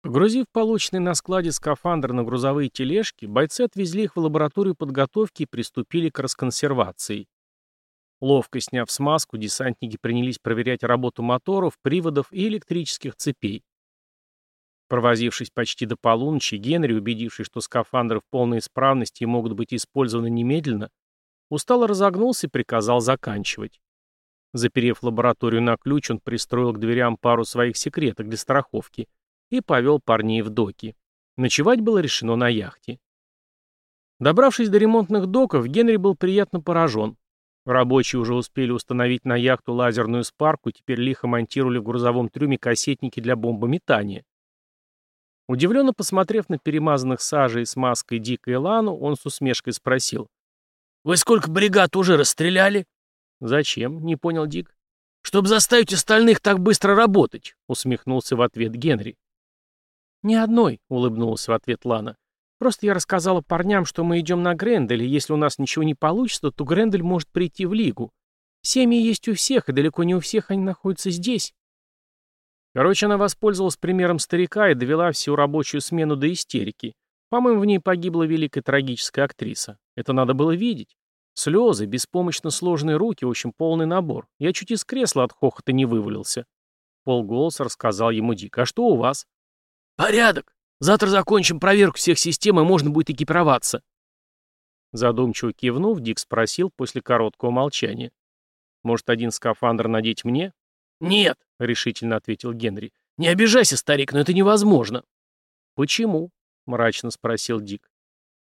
Погрузив полученный на складе скафандр на грузовые тележки, бойцы отвезли их в лабораторию подготовки и приступили к расконсервации. Ловко сняв смазку, десантники принялись проверять работу моторов, приводов и электрических цепей. Провозившись почти до полуночи, Генри, убедившись, что скафандры в полной исправности и могут быть использованы немедленно, устало разогнулся и приказал заканчивать. Заперев лабораторию на ключ, он пристроил к дверям пару своих секреток для страховки и повел парней в доки. Ночевать было решено на яхте. Добравшись до ремонтных доков, Генри был приятно поражен. Рабочие уже успели установить на яхту лазерную спарку теперь лихо монтировали в грузовом трюме кассетники для бомбометания. Удивленно посмотрев на перемазанных сажей и смазкой Дика и Лану, он с усмешкой спросил. «Вы сколько бригад уже расстреляли?» «Зачем?» — не понял Дик. «Чтобы заставить остальных так быстро работать», — усмехнулся в ответ Генри. «Ни одной», — улыбнулась в ответ Лана. «Просто я рассказала парням, что мы идем на Грендель, и если у нас ничего не получится, то Грендель может прийти в Лигу. Семьи есть у всех, и далеко не у всех они находятся здесь». Короче, она воспользовалась примером старика и довела всю рабочую смену до истерики. По-моему, в ней погибла великая трагическая актриса. Это надо было видеть. Слезы, беспомощно сложные руки, в общем, полный набор. Я чуть из кресла от хохота не вывалился. Полголоса рассказал ему Дик. «А что у вас?» «Порядок. Завтра закончим проверку всех систем, и можно будет экипироваться». Задумчиво кивнув, Дик спросил после короткого молчания. «Может, один скафандр надеть мне?» «Нет», — решительно ответил Генри. «Не обижайся, старик, но это невозможно». «Почему?» — мрачно спросил Дик.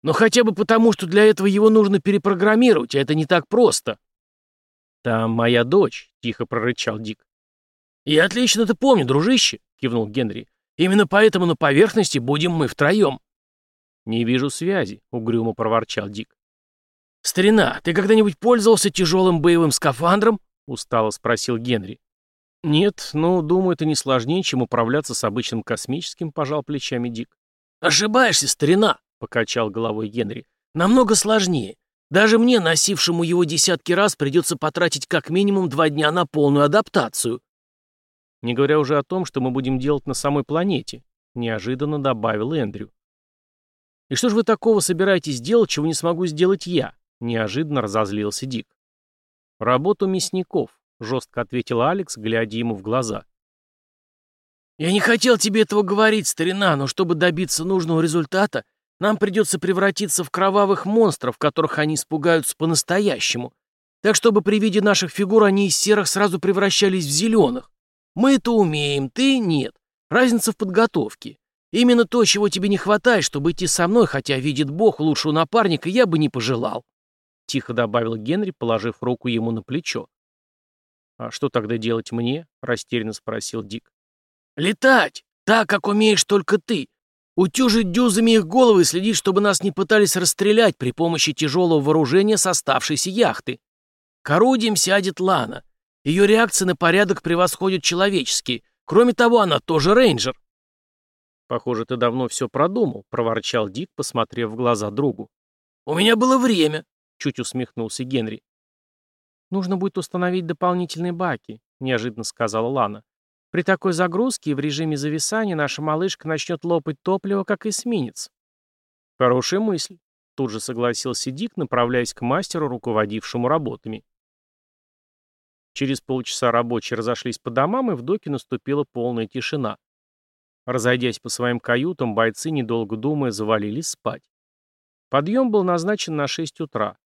«Ну хотя бы потому, что для этого его нужно перепрограммировать, а это не так просто». «Там моя дочь», — тихо прорычал Дик. «Я отлично это помню, дружище», — кивнул Генри. Именно поэтому на поверхности будем мы втроем». «Не вижу связи», — угрюмо проворчал Дик. «Старина, ты когда-нибудь пользовался тяжелым боевым скафандром?» — устало спросил Генри. «Нет, но, думаю, это не сложнее, чем управляться с обычным космическим», — пожал плечами Дик. «Ошибаешься, старина», — покачал головой Генри. «Намного сложнее. Даже мне, носившему его десятки раз, придется потратить как минимум два дня на полную адаптацию. Не говоря уже о том, что мы будем делать на самой планете, неожиданно добавил Эндрю. И что же вы такого собираетесь делать, чего не смогу сделать я? Неожиданно разозлился Дик. Работу мясников, жестко ответил Алекс, глядя ему в глаза. «Я не хотел тебе этого говорить, старина, но чтобы добиться нужного результата, нам придется превратиться в кровавых монстров, которых они испугаются по-настоящему. Так, чтобы при виде наших фигур они из серых сразу превращались в зеленых. Мы это умеем, ты нет. Разница в подготовке. Именно то, чего тебе не хватает, чтобы идти со мной, хотя, видит Бог, лучшего напарника я бы не пожелал. Тихо добавил Генри, положив руку ему на плечо. «А что тогда делать мне?» — растерянно спросил Дик. «Летать! Так, как умеешь только ты. Утюжить дюзами их головы и следить, чтобы нас не пытались расстрелять при помощи тяжелого вооружения с оставшейся яхты. К орудиям сядет Лана. Ее реакции на порядок превосходят человеческие. Кроме того, она тоже рейнджер. «Похоже, ты давно все продумал», — проворчал Дик, посмотрев в глаза другу. «У меня было время», — чуть усмехнулся Генри. «Нужно будет установить дополнительные баки», — неожиданно сказала Лана. «При такой загрузке и в режиме зависания наша малышка начнет лопать топливо, как эсминец». «Хорошая мысль», — тут же согласился Дик, направляясь к мастеру, руководившему работами. Через полчаса рабочие разошлись по домам, и в доке наступила полная тишина. Разойдясь по своим каютам, бойцы, недолго думая, завалились спать. Подъем был назначен на 6 утра.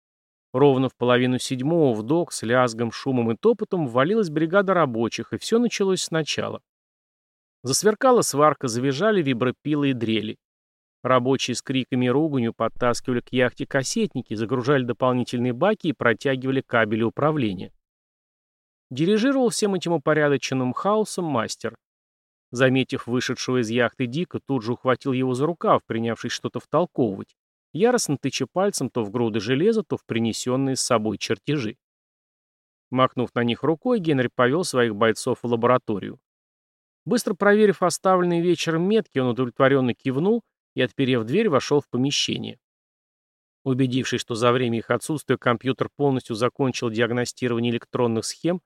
Ровно в половину седьмого в док с лязгом, шумом и топотом ввалилась бригада рабочих, и все началось сначала. Засверкала сварка, завизжали вибропилы и дрели. Рабочие с криками и руганью подтаскивали к яхте кассетники, загружали дополнительные баки и протягивали кабели управления. Дирижировал всем этим упорядоченным хаосом мастер. Заметив вышедшего из яхты Дика, тут же ухватил его за рукав, принявшись что-то втолковывать, яростно тыча пальцем то в груды железа, то в принесенные с собой чертежи. Махнув на них рукой, Генри повел своих бойцов в лабораторию. Быстро проверив оставленные вечером метки, он удовлетворенно кивнул и, отперев дверь, вошел в помещение. Убедившись, что за время их отсутствия компьютер полностью закончил диагностирование электронных схем,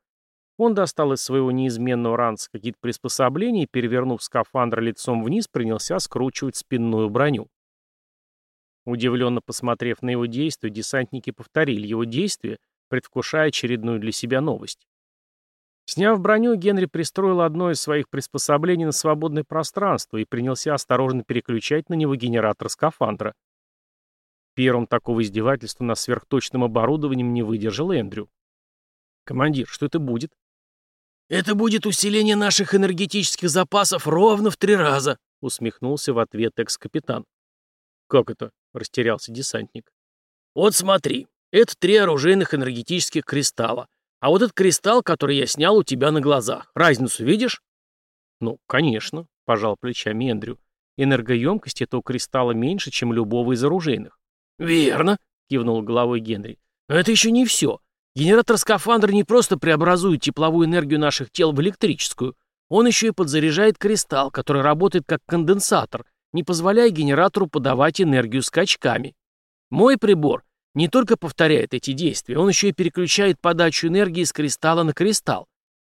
Он достал из своего неизменного ранца какие-то приспособления и, перевернув скафандр лицом вниз, принялся скручивать спинную броню. Удивленно посмотрев на его действия, десантники повторили его действия, предвкушая очередную для себя новость. Сняв броню, Генри пристроил одно из своих приспособлений на свободное пространство и принялся осторожно переключать на него генератор скафандра. Первым такого издевательства над сверхточным оборудованием не выдержал Эндрю. «Командир, что это будет?» «Это будет усиление наших энергетических запасов ровно в три раза», усмехнулся в ответ экс-капитан. «Как это?» — растерялся десантник. «Вот смотри, это три оружейных энергетических кристалла. А вот этот кристалл, который я снял у тебя на глазах, разницу видишь?» «Ну, конечно», — пожал плечами Эндрю. «Энергоемкость этого кристалла меньше, чем любого из оружейных». «Верно», — кивнул головой Генри. «Но это еще не все. Генератор скафандра не просто преобразует тепловую энергию наших тел в электрическую, он еще и подзаряжает кристалл, который работает как конденсатор, не позволяя генератору подавать энергию скачками. Мой прибор не только повторяет эти действия, он еще и переключает подачу энергии с кристалла на кристалл.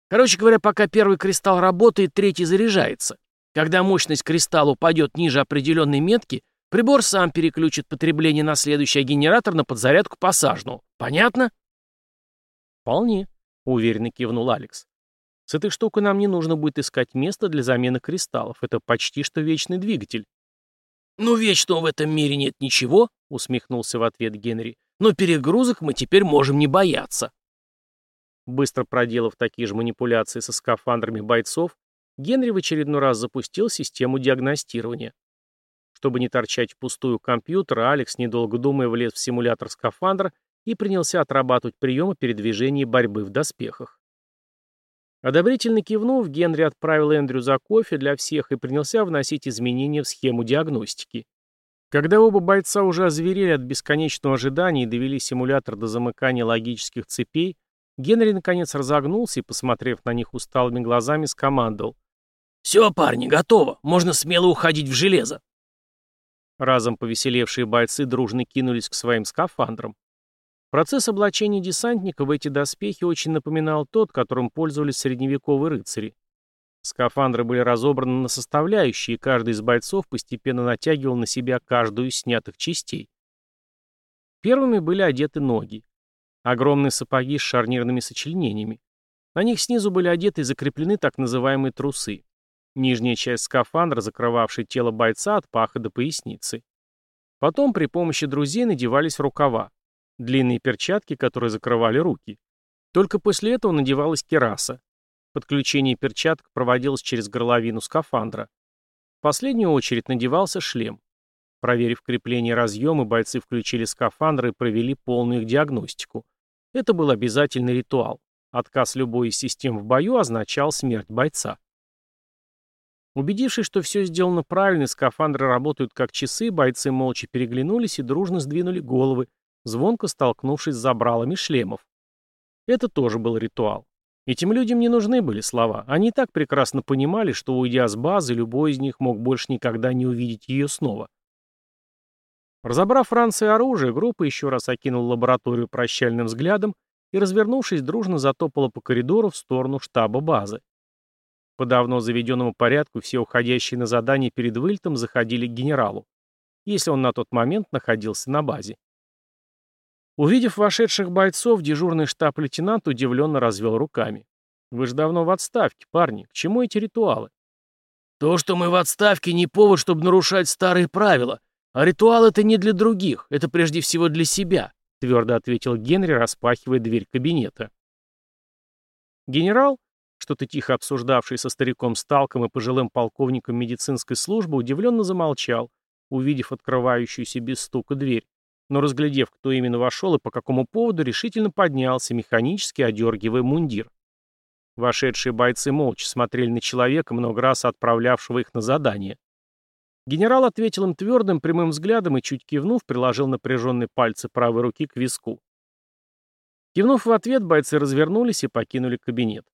Короче говоря, пока первый кристалл работает, третий заряжается. Когда мощность кристалла упадет ниже определенной метки, прибор сам переключит потребление на следующий генератор на подзарядку посаженного. Понятно? «Вполне», — уверенно кивнул Алекс. «С этой штукой нам не нужно будет искать место для замены кристаллов. Это почти что вечный двигатель». «Ну, вечного в этом мире нет ничего», — усмехнулся в ответ Генри. «Но перегрузок мы теперь можем не бояться». Быстро проделав такие же манипуляции со скафандрами бойцов, Генри в очередной раз запустил систему диагностирования. Чтобы не торчать впустую компьютера, Алекс, недолго думая, влез в симулятор скафандра и принялся отрабатывать приемы передвижения и борьбы в доспехах. Одобрительно кивнув, Генри отправил Эндрю за кофе для всех и принялся вносить изменения в схему диагностики. Когда оба бойца уже озверели от бесконечного ожидания и довели симулятор до замыкания логических цепей, Генри наконец разогнулся и, посмотрев на них усталыми глазами, скомандовал. «Все, парни, готово. Можно смело уходить в железо». Разом повеселевшие бойцы дружно кинулись к своим скафандрам. Процесс облачения десантника в эти доспехи очень напоминал тот, которым пользовались средневековые рыцари. Скафандры были разобраны на составляющие, и каждый из бойцов постепенно натягивал на себя каждую из снятых частей. Первыми были одеты ноги. Огромные сапоги с шарнирными сочленениями. На них снизу были одеты и закреплены так называемые трусы. Нижняя часть скафандра, закрывавшая тело бойца от паха до поясницы. Потом при помощи друзей надевались рукава длинные перчатки, которые закрывали руки. Только после этого надевалась кераса. Подключение перчаток проводилось через горловину скафандра. В последнюю очередь надевался шлем. Проверив крепление разъемы, бойцы включили скафандры и провели полную их диагностику. Это был обязательный ритуал. Отказ любой из систем в бою означал смерть бойца. Убедившись, что все сделано правильно, скафандры работают как часы, бойцы молча переглянулись и дружно сдвинули головы, звонко столкнувшись с забралами шлемов. Это тоже был ритуал. Этим людям не нужны были слова. Они так прекрасно понимали, что, уйдя с базы, любой из них мог больше никогда не увидеть ее снова. Разобрав ранцы оружие, группа еще раз окинула лабораторию прощальным взглядом и, развернувшись, дружно затопала по коридору в сторону штаба базы. По давно заведенному порядку все уходящие на задание перед вылетом заходили к генералу, если он на тот момент находился на базе. Увидев вошедших бойцов, дежурный штаб-лейтенант удивленно развел руками. «Вы же давно в отставке, парни. К чему эти ритуалы?» «То, что мы в отставке, не повод, чтобы нарушать старые правила. А ритуал это не для других, это прежде всего для себя», твердо ответил Генри, распахивая дверь кабинета. Генерал, что-то тихо обсуждавший со стариком Сталком и пожилым полковником медицинской службы, удивленно замолчал, увидев открывающуюся без стука дверь но, разглядев, кто именно вошел и по какому поводу, решительно поднялся, механически одергивая мундир. Вошедшие бойцы молча смотрели на человека, много раз отправлявшего их на задание. Генерал ответил им твердым, прямым взглядом и, чуть кивнув, приложил напряженные пальцы правой руки к виску. Кивнув в ответ, бойцы развернулись и покинули кабинет.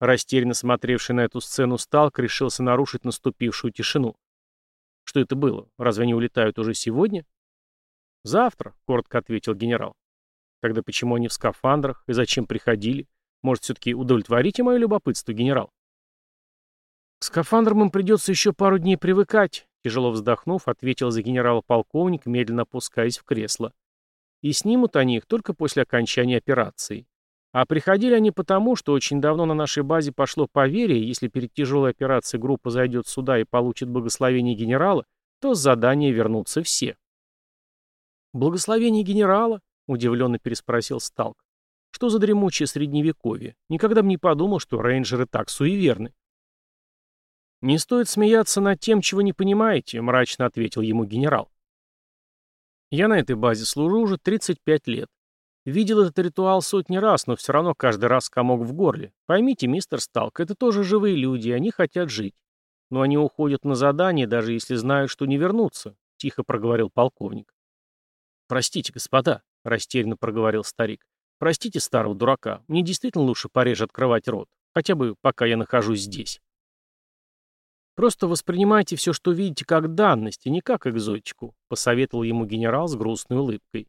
Растерянно смотревший на эту сцену Сталк решился нарушить наступившую тишину. Что это было? Разве они улетают уже сегодня? «Завтра», — коротко ответил генерал. «Тогда почему они в скафандрах и зачем приходили? Может, все-таки удовлетворите мое любопытство, генерал? К скафандрам им придется еще пару дней привыкать, тяжело вздохнув, ответил за генерала полковник, медленно опускаясь в кресло. И снимут они их только после окончания операции. А приходили они потому, что очень давно на нашей базе пошло поверье, если перед тяжелой операцией группа зайдет сюда и получит благословение генерала, то с задания вернутся все. «Благословение генерала?» — удивленно переспросил Сталк. «Что за дремучее средневековье? Никогда бы не подумал, что рейнджеры так суеверны». «Не стоит смеяться над тем, чего не понимаете», — мрачно ответил ему генерал. «Я на этой базе служу уже 35 лет. Видел этот ритуал сотни раз, но все равно каждый раз комок в горле. Поймите, мистер Сталк, это тоже живые люди, и они хотят жить. Но они уходят на задание, даже если знают, что не вернутся», — тихо проговорил полковник. «Простите, господа», — растерянно проговорил старик. «Простите старого дурака, мне действительно лучше пореже открывать рот, хотя бы пока я нахожусь здесь». «Просто воспринимайте все, что видите, как данность, и не как экзотику», — посоветовал ему генерал с грустной улыбкой.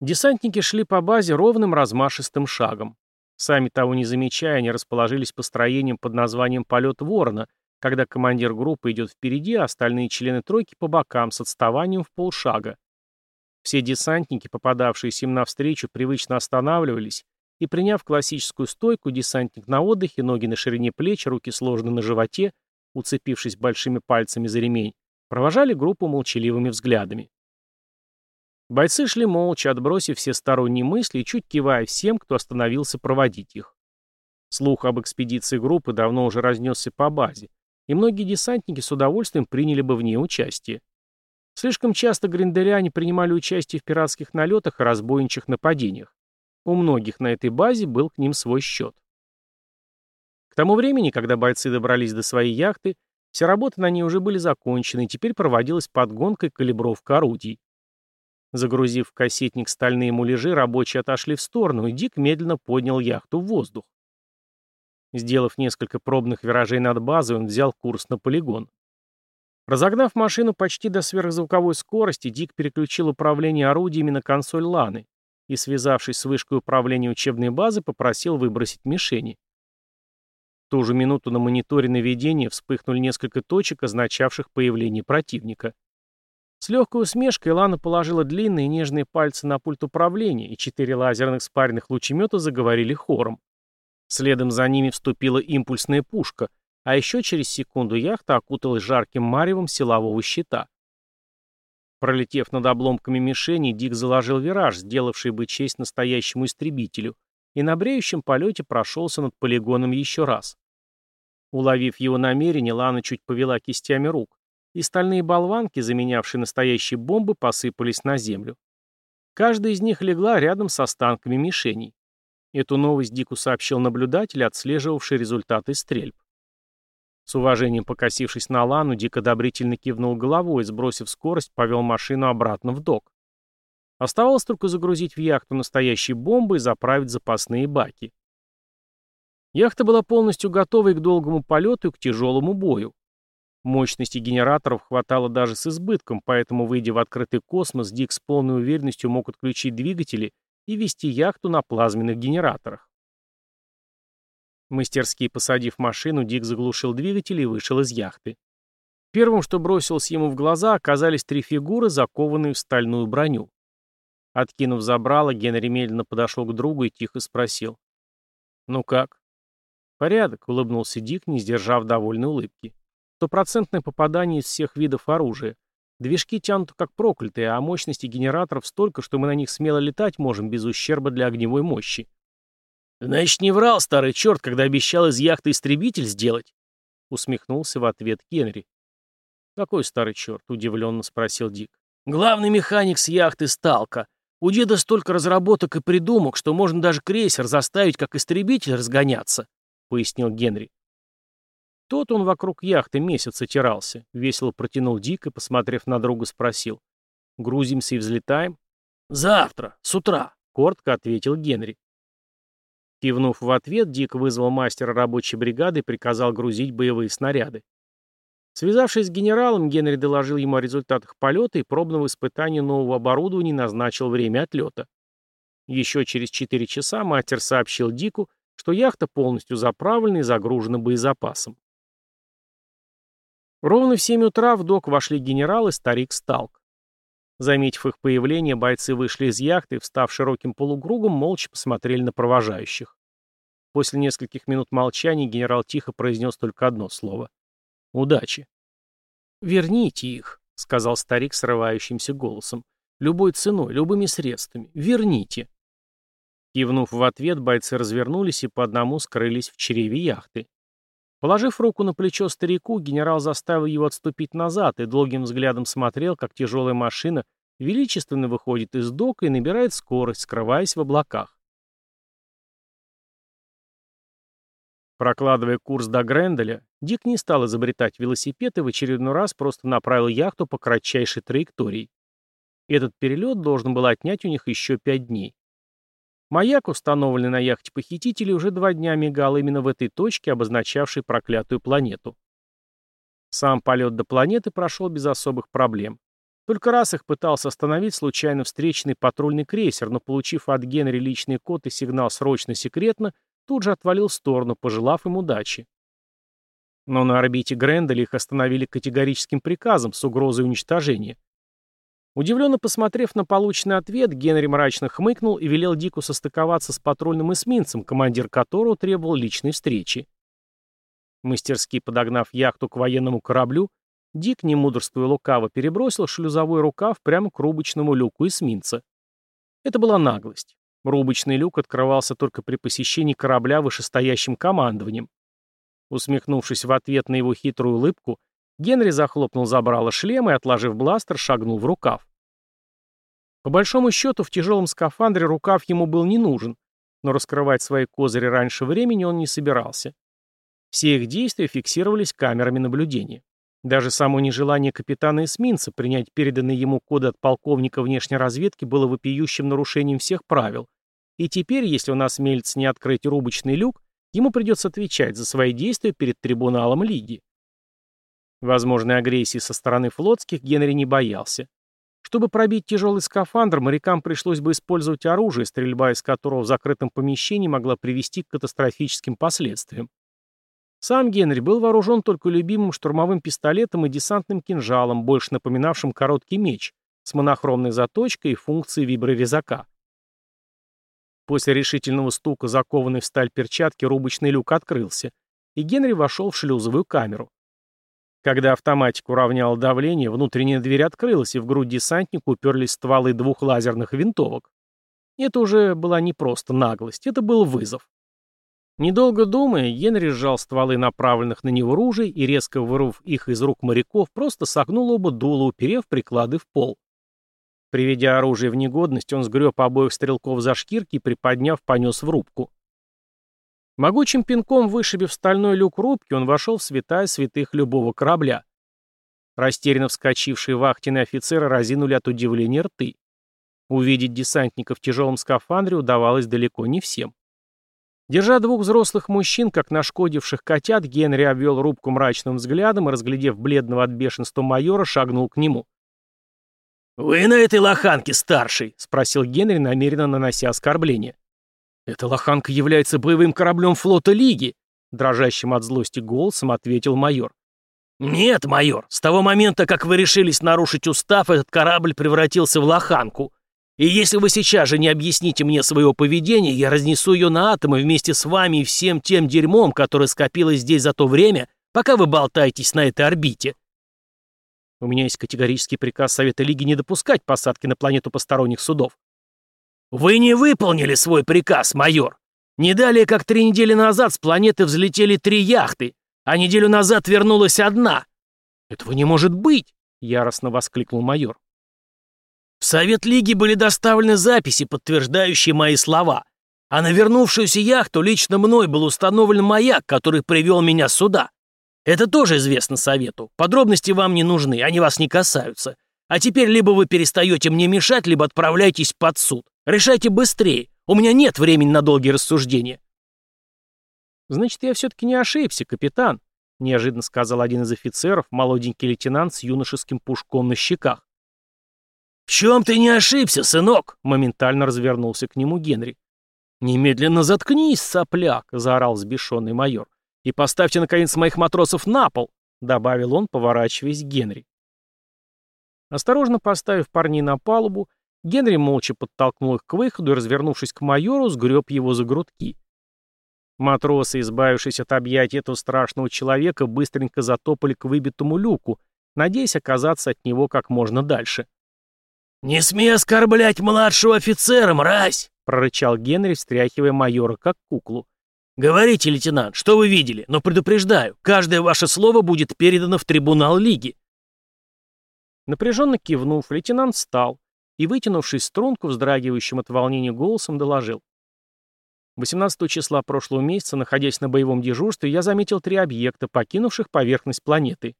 Десантники шли по базе ровным размашистым шагом. Сами того не замечая, они расположились построением под названием «Полет ворона», когда командир группы идет впереди, а остальные члены тройки по бокам с отставанием в полшага. Все десантники, попадавшиеся им навстречу, привычно останавливались, и, приняв классическую стойку, десантник на отдыхе, ноги на ширине плеч, руки сложены на животе, уцепившись большими пальцами за ремень, провожали группу молчаливыми взглядами. Бойцы шли молча, отбросив все сторонние мысли и чуть кивая всем, кто остановился проводить их. Слух об экспедиции группы давно уже разнесся по базе, и многие десантники с удовольствием приняли бы в ней участие. Слишком часто гринделяне принимали участие в пиратских налетах и разбойничьих нападениях. У многих на этой базе был к ним свой счет. К тому времени, когда бойцы добрались до своей яхты, все работы на ней уже были закончены, и теперь проводилась подгонка и калибровка орудий. Загрузив в кассетник стальные муляжи, рабочие отошли в сторону, и Дик медленно поднял яхту в воздух. Сделав несколько пробных виражей над базой, он взял курс на полигон. Разогнав машину почти до сверхзвуковой скорости, Дик переключил управление орудиями на консоль Ланы и, связавшись с вышкой управления учебной базы, попросил выбросить мишени. В ту же минуту на мониторе наведения вспыхнули несколько точек, означавших появление противника. С легкой усмешкой Лана положила длинные нежные пальцы на пульт управления, и четыре лазерных спаренных лучемета заговорили хором. Следом за ними вступила импульсная пушка, а еще через секунду яхта окуталась жарким маревом силового щита. Пролетев над обломками мишени, Дик заложил вираж, сделавший бы честь настоящему истребителю, и на бреющем полете прошелся над полигоном еще раз. Уловив его намерение, Лана чуть повела кистями рук, и стальные болванки, заменявшие настоящие бомбы, посыпались на землю. Каждая из них легла рядом с останками мишеней. Эту новость Дику сообщил наблюдатель, отслеживавший результаты стрельб. С уважением покосившись на Лану, Дик одобрительно кивнул головой, сбросив скорость, повел машину обратно в док. Оставалось только загрузить в яхту настоящие бомбы и заправить запасные баки. Яхта была полностью готова к долгому полету и к тяжелому бою. Мощности генераторов хватало даже с избытком, поэтому, выйдя в открытый космос, Дик с полной уверенностью мог отключить двигатели и вести яхту на плазменных генераторах. Мастерски посадив машину, Дик заглушил двигатель и вышел из яхты. Первым, что бросилось ему в глаза, оказались три фигуры, закованные в стальную броню. Откинув забрало, Генри медленно подошел к другу и тихо спросил. «Ну как?» «Порядок», — улыбнулся Дик, не сдержав довольной улыбки. Стопроцентное попадание из всех видов оружия. Движки тянут как проклятые, а мощности генераторов столько, что мы на них смело летать можем без ущерба для огневой мощи. «Значит, не врал старый черт, когда обещал из яхты истребитель сделать?» Усмехнулся в ответ Генри. «Какой старый черт?» — удивленно спросил Дик. «Главный механик с яхты Сталка. У деда столько разработок и придумок, что можно даже крейсер заставить как истребитель разгоняться», — пояснил Генри. Тот он вокруг яхты месяц отирался. Весело протянул Дик и, посмотрев на друга, спросил. «Грузимся и взлетаем?» «Завтра, с утра», — коротко ответил Генри. Кивнув в ответ, Дик вызвал мастера рабочей бригады и приказал грузить боевые снаряды. Связавшись с генералом, Генри доложил ему о результатах полета и пробного испытания нового оборудования назначил время отлета. Еще через 4 часа мастер сообщил Дику, что яхта полностью заправлена и загружена боезапасом. Ровно в 7 утра в док вошли генерал и старик Сталк. Заметив их появление, бойцы вышли из яхты и, встав широким полукругом, молча посмотрели на провожающих. После нескольких минут молчания генерал тихо произнес только одно слово. «Удачи». «Верните их», — сказал старик срывающимся голосом. «Любой ценой, любыми средствами. Верните». Кивнув в ответ, бойцы развернулись и по одному скрылись в чреве яхты. Положив руку на плечо старику, генерал заставил его отступить назад и долгим взглядом смотрел, как тяжелая машина величественно выходит из дока и набирает скорость, скрываясь в облаках. Прокладывая курс до Гренделя, Дик не стал изобретать велосипед и в очередной раз просто направил яхту по кратчайшей траектории. Этот перелет должен был отнять у них еще пять дней. Маяк, установленный на яхте похитителей, уже два дня мигал именно в этой точке, обозначавшей проклятую планету. Сам полет до планеты прошел без особых проблем. Только раз их пытался остановить случайно встреченный патрульный крейсер, но, получив от Генри личный код и сигнал «срочно секретно», тут же отвалил в сторону, пожелав им удачи. Но на орбите Гренделя их остановили категорическим приказом с угрозой уничтожения. Удивленно посмотрев на полученный ответ, Генри мрачно хмыкнул и велел Дику состыковаться с патрульным эсминцем, командир которого требовал личной встречи. Мастерски подогнав яхту к военному кораблю, Дик, не мудрствуя лукаво, перебросил шлюзовой рукав прямо к рубочному люку эсминца. Это была наглость. Рубочный люк открывался только при посещении корабля вышестоящим командованием. Усмехнувшись в ответ на его хитрую улыбку, Генри захлопнул забрало шлема и, отложив бластер, шагнул в рукав. По большому счету, в тяжелом скафандре рукав ему был не нужен, но раскрывать свои козыри раньше времени он не собирался. Все их действия фиксировались камерами наблюдения. Даже само нежелание капитана эсминца принять переданные ему коды от полковника внешней разведки было вопиющим нарушением всех правил, и теперь, если он осмелится не открыть рубочный люк, ему придется отвечать за свои действия перед трибуналом Лиги. Возможной агрессии со стороны флотских Генри не боялся. Чтобы пробить тяжелый скафандр, морякам пришлось бы использовать оружие, стрельба из которого в закрытом помещении могла привести к катастрофическим последствиям. Сам Генри был вооружен только любимым штурмовым пистолетом и десантным кинжалом, больше напоминавшим короткий меч, с монохромной заточкой и функцией виброрезака. После решительного стука, закованной в сталь перчатки, рубочный люк открылся, и Генри вошел в шлюзовую камеру. Когда автоматик уравнял давление, внутренняя дверь открылась, и в грудь десантника уперлись стволы двух лазерных винтовок. Это уже была не просто наглость, это был вызов. Недолго думая, Генри сжал стволы направленных на него ружей и, резко вырвав их из рук моряков, просто согнул оба дула, уперев приклады в пол. Приведя оружие в негодность, он сгреб обоих стрелков за шкирки и, приподняв, понес в рубку. Могучим пинком вышибив стальной люк рубки, он вошел в святая святых любого корабля. Растерянно вскочившие вахтенные офицеры разинули от удивления рты. Увидеть десантника в тяжелом скафандре удавалось далеко не всем. Держа двух взрослых мужчин, как нашкодивших котят, Генри обвел рубку мрачным взглядом и, разглядев бледного от бешенства майора, шагнул к нему. «Вы на этой лоханке старший?» — спросил Генри, намеренно нанося оскорбление. «Эта лоханка является боевым кораблем флота Лиги», — дрожащим от злости голосом ответил майор. «Нет, майор, с того момента, как вы решились нарушить устав, этот корабль превратился в лоханку. И если вы сейчас же не объясните мне своего поведения, я разнесу ее на атомы вместе с вами и всем тем дерьмом, которое скопилось здесь за то время, пока вы болтаетесь на этой орбите». «У меня есть категорический приказ Совета Лиги не допускать посадки на планету посторонних судов», «Вы не выполнили свой приказ, майор. Не далее, как три недели назад с планеты взлетели три яхты, а неделю назад вернулась одна». «Этого не может быть!» — яростно воскликнул майор. В Совет Лиги были доставлены записи, подтверждающие мои слова. А на вернувшуюся яхту лично мной был установлен маяк, который привел меня сюда. Это тоже известно Совету. Подробности вам не нужны, они вас не касаются. А теперь либо вы перестаете мне мешать, либо отправляйтесь под суд. Решайте быстрее. У меня нет времени на долгие рассуждения. Значит, я все-таки не ошибся, капитан, неожиданно сказал один из офицеров, молоденький лейтенант с юношеским пушком на щеках. «В чем ты не ошибся, сынок?» — моментально развернулся к нему Генри. «Немедленно заткнись, сопляк!» — заорал взбешенный майор. «И поставьте, наконец, моих матросов на пол!» — добавил он, поворачиваясь к Генри. Осторожно поставив парней на палубу, Генри молча подтолкнул их к выходу и, развернувшись к майору, сгреб его за грудки. Матросы, избавившись от объятий этого страшного человека, быстренько затопали к выбитому люку, надеясь оказаться от него как можно дальше. «Не смей оскорблять младшего офицера, мразь!» — прорычал Генри, встряхивая майора как куклу. «Говорите, лейтенант, что вы видели, но предупреждаю, каждое ваше слово будет передано в трибунал Лиги». Напряженно кивнув, лейтенант встал и, вытянувшись струнку, вздрагивающим от волнения голосом, доложил. 18 числа прошлого месяца, находясь на боевом дежурстве, я заметил три объекта, покинувших поверхность планеты.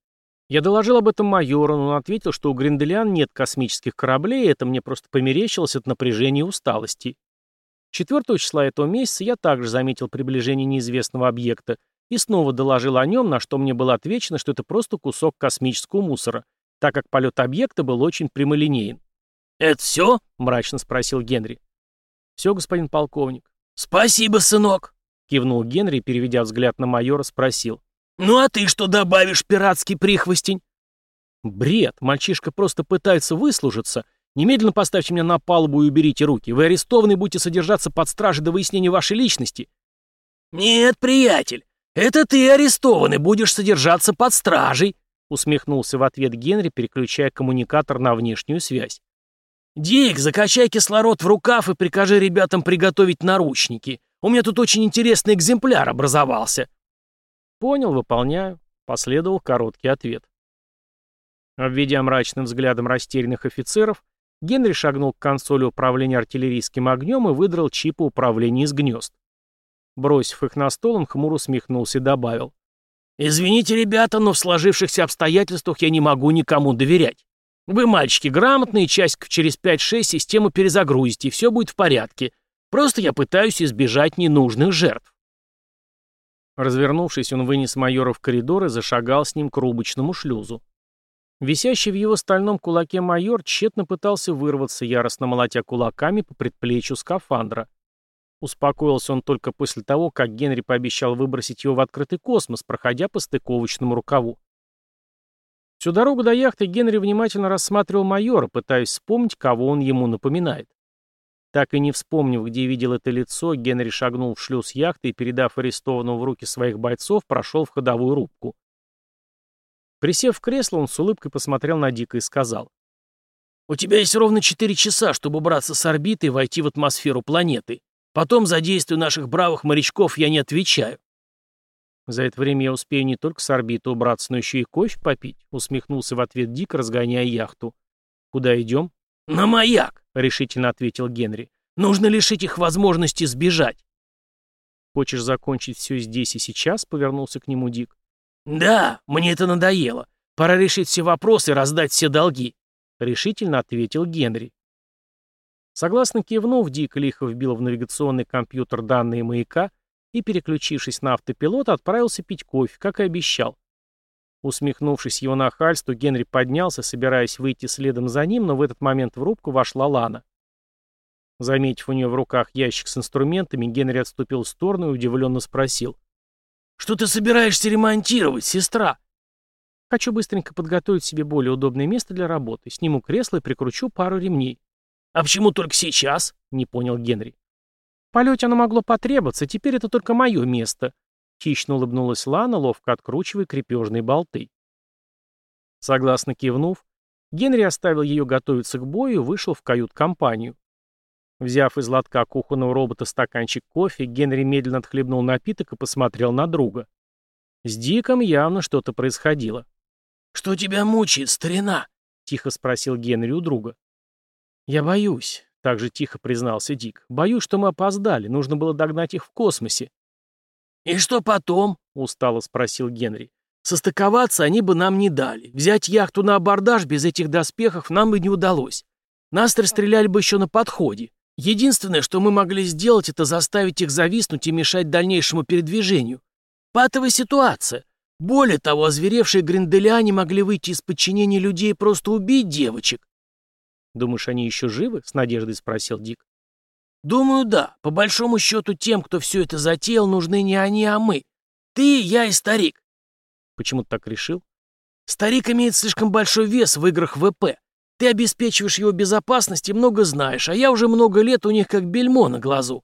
Я доложил об этом майору, но он ответил, что у Гринделиан нет космических кораблей, и это мне просто померещилось от напряжения и усталости. 4 числа этого месяца я также заметил приближение неизвестного объекта и снова доложил о нем, на что мне было отвечено, что это просто кусок космического мусора, так как полет объекта был очень прямолинеен. «Это все?» — мрачно спросил Генри. «Все, господин полковник». «Спасибо, сынок», — кивнул Генри, переведя взгляд на майора, спросил. «Ну а ты что добавишь, пиратский прихвостень?» «Бред! Мальчишка просто пытается выслужиться. Немедленно поставьте меня на палубу и уберите руки. Вы арестованы будете содержаться под стражей до выяснения вашей личности». «Нет, приятель, это ты арестован и будешь содержаться под стражей», усмехнулся в ответ Генри, переключая коммуникатор на внешнюю связь. «Дик, закачай кислород в рукав и прикажи ребятам приготовить наручники. У меня тут очень интересный экземпляр образовался». «Понял, выполняю», — последовал короткий ответ. Обведя мрачным взглядом растерянных офицеров, Генри шагнул к консоли управления артиллерийским огнем и выдрал чипы управления из гнезд. Бросив их на стол, он хмуро усмехнулся и добавил. «Извините, ребята, но в сложившихся обстоятельствах я не могу никому доверять. Вы, мальчики, грамотные, часиков через 5-6 систему перезагрузите, и все будет в порядке. Просто я пытаюсь избежать ненужных жертв. Развернувшись, он вынес майора в коридор и зашагал с ним к рубочному шлюзу. Висящий в его стальном кулаке майор тщетно пытался вырваться, яростно молотя кулаками по предплечью скафандра. Успокоился он только после того, как Генри пообещал выбросить его в открытый космос, проходя по стыковочному рукаву. Всю дорогу до яхты Генри внимательно рассматривал майора, пытаясь вспомнить, кого он ему напоминает. Так и не вспомнив, где видел это лицо, Генри шагнул в шлюз яхты и, передав арестованного в руки своих бойцов, прошел в ходовую рубку. Присев в кресло, он с улыбкой посмотрел на Дика и сказал. «У тебя есть ровно четыре часа, чтобы убраться с орбиты и войти в атмосферу планеты. Потом за действия наших бравых морячков я не отвечаю. «За это время я успею не только с орбиты убраться, но еще и кофе попить», — усмехнулся в ответ Дик, разгоняя яхту. «Куда идем?» «На маяк», — решительно ответил Генри. «Нужно лишить их возможности сбежать». «Хочешь закончить все здесь и сейчас?» — повернулся к нему Дик. «Да, мне это надоело. Пора решить все вопросы и раздать все долги», — решительно ответил Генри. Согласно кивнув, Дик лихо вбил в навигационный компьютер данные маяка и, переключившись на автопилот, отправился пить кофе, как и обещал. Усмехнувшись его нахальству, Генри поднялся, собираясь выйти следом за ним, но в этот момент в рубку вошла Лана. Заметив у нее в руках ящик с инструментами, Генри отступил в сторону и удивленно спросил. «Что ты собираешься ремонтировать, сестра?» «Хочу быстренько подготовить себе более удобное место для работы. Сниму кресло и прикручу пару ремней». «А почему только сейчас?» — не понял Генри полете оно могло потребоваться, теперь это только мое место», — хищно улыбнулась Лана, ловко откручивая крепежные болты. Согласно кивнув, Генри оставил ее готовиться к бою и вышел в кают-компанию. Взяв из лотка кухонного робота стаканчик кофе, Генри медленно отхлебнул напиток и посмотрел на друга. С Диком явно что-то происходило. «Что тебя мучает, старина?» — тихо спросил Генри у друга. «Я боюсь. Так же тихо признался Дик. «Боюсь, что мы опоздали. Нужно было догнать их в космосе». «И что потом?» — устало спросил Генри. «Состыковаться они бы нам не дали. Взять яхту на абордаж без этих доспехов нам бы не удалось. Нас расстреляли бы еще на подходе. Единственное, что мы могли сделать, это заставить их зависнуть и мешать дальнейшему передвижению. Патовая ситуация. Более того, озверевшие гринделиане могли выйти из подчинения людей и просто убить девочек. «Думаешь, они еще живы?» — с надеждой спросил Дик. «Думаю, да. По большому счету, тем, кто все это затеял, нужны не они, а мы. Ты, я и старик». «Почему ты так решил?» «Старик имеет слишком большой вес в играх ВП. Ты обеспечиваешь его безопасность и много знаешь, а я уже много лет у них как бельмо на глазу».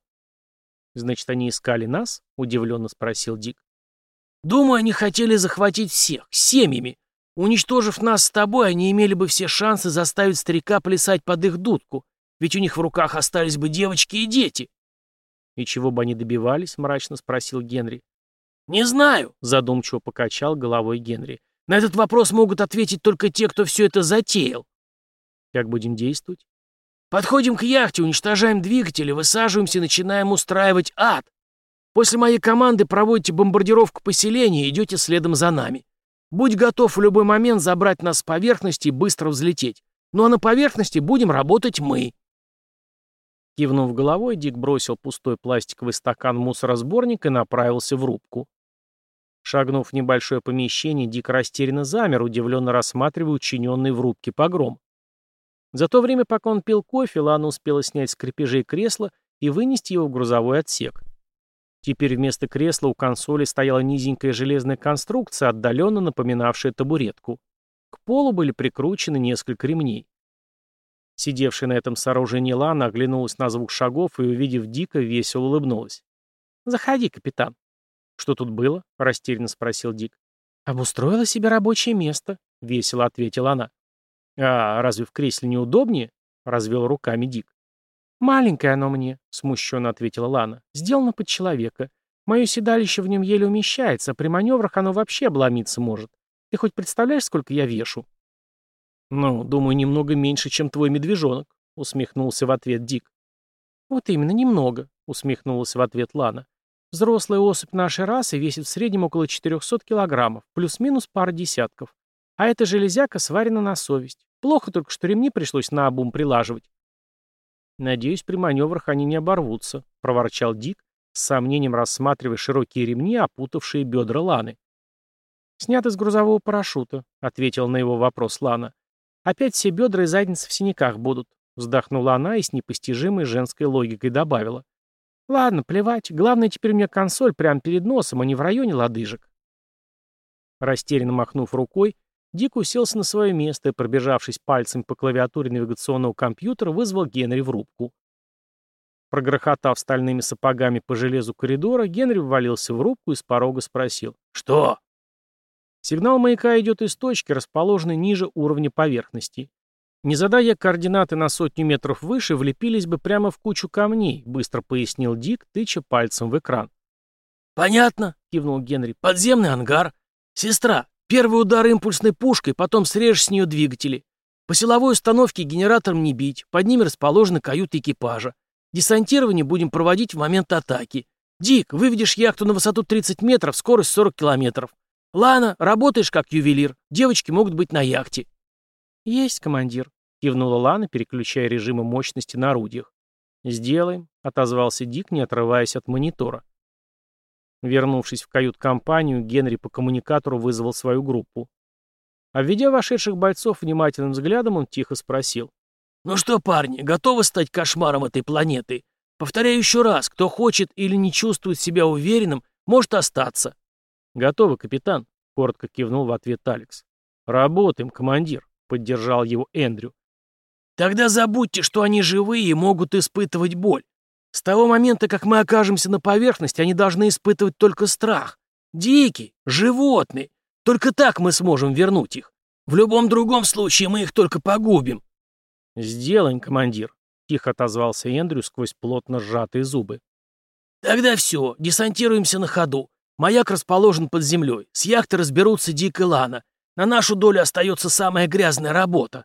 «Значит, они искали нас?» — удивленно спросил Дик. «Думаю, они хотели захватить всех, семьями. Уничтожив нас с тобой, они имели бы все шансы заставить старика плясать под их дудку, ведь у них в руках остались бы девочки и дети». «И чего бы они добивались?» — мрачно спросил Генри. «Не знаю», — задумчиво покачал головой Генри. «На этот вопрос могут ответить только те, кто все это затеял». «Как будем действовать?» Подходим к яхте, уничтожаем двигатели, высаживаемся и начинаем устраивать ад. После моей команды проводите бомбардировку поселения и идете следом за нами. Будь готов в любой момент забрать нас с поверхности и быстро взлететь. Ну а на поверхности будем работать мы. Кивнув головой, Дик бросил пустой пластиковый стакан мусоросборник и направился в рубку. Шагнув в небольшое помещение, Дик растерянно замер, удивленно рассматривая учиненный в рубке погром. За то время, пока он пил кофе, Лана успела снять с крепежей кресло и вынести его в грузовой отсек. Теперь вместо кресла у консоли стояла низенькая железная конструкция, отдаленно напоминавшая табуретку. К полу были прикручены несколько ремней. Сидевшая на этом сооружении Лана оглянулась на звук шагов и, увидев Дика, весело улыбнулась. «Заходи, капитан». «Что тут было?» — растерянно спросил Дик. «Обустроила себе рабочее место», — весело ответила она. «А разве в кресле неудобнее?» — развел руками Дик. «Маленькое оно мне», — смущенно ответила Лана. «Сделано под человека. Мое седалище в нем еле умещается, а при маневрах оно вообще обломиться может. Ты хоть представляешь, сколько я вешу?» «Ну, думаю, немного меньше, чем твой медвежонок», — усмехнулся в ответ Дик. «Вот именно, немного», — усмехнулась в ответ Лана. «Взрослая особь нашей расы весит в среднем около 400 килограммов, плюс-минус пара десятков. А эта железяка сварена на совесть. Плохо только, что ремни пришлось на обум прилаживать. «Надеюсь, при маневрах они не оборвутся», — проворчал Дик, с сомнением рассматривая широкие ремни, опутавшие бедра Ланы. «Снят из грузового парашюта», — ответил на его вопрос Лана. «Опять все бедра и задницы в синяках будут», — вздохнула она и с непостижимой женской логикой добавила. «Ладно, плевать. Главное, теперь у меня консоль прямо перед носом, а не в районе лодыжек». Растерянно махнув рукой, Дик уселся на свое место и, пробежавшись пальцем по клавиатуре навигационного компьютера, вызвал Генри в рубку. Прогрохотав стальными сапогами по железу коридора, Генри ввалился в рубку и с порога спросил «Что?». Сигнал маяка идет из точки, расположенной ниже уровня поверхности. Не задая координаты на сотню метров выше, влепились бы прямо в кучу камней, быстро пояснил Дик, тыча пальцем в экран. «Понятно», — кивнул Генри. «Подземный ангар. Сестра, Первый удар импульсной пушкой, потом срежешь с нее двигатели. По силовой установке генератором не бить, под ними расположены каюты экипажа. Десантирование будем проводить в момент атаки. Дик, выведешь яхту на высоту 30 метров, скорость 40 километров. Лана, работаешь как ювелир, девочки могут быть на яхте. Есть, командир, кивнула Лана, переключая режимы мощности на орудиях. «Сделаем», — отозвался Дик, не отрываясь от монитора. Вернувшись в кают-компанию, Генри по коммуникатору вызвал свою группу. Обведя вошедших бойцов внимательным взглядом, он тихо спросил. «Ну что, парни, готовы стать кошмаром этой планеты? Повторяю еще раз, кто хочет или не чувствует себя уверенным, может остаться». «Готовы, капитан», — коротко кивнул в ответ Алекс. «Работаем, командир», — поддержал его Эндрю. «Тогда забудьте, что они живые и могут испытывать боль. С того момента, как мы окажемся на поверхности, они должны испытывать только страх. Дикий, животный. Только так мы сможем вернуть их. В любом другом случае мы их только погубим. «Сделаем, командир», — тихо отозвался Эндрю сквозь плотно сжатые зубы. «Тогда все, десантируемся на ходу. Маяк расположен под землей. С яхты разберутся Дик и Лана. На нашу долю остается самая грязная работа».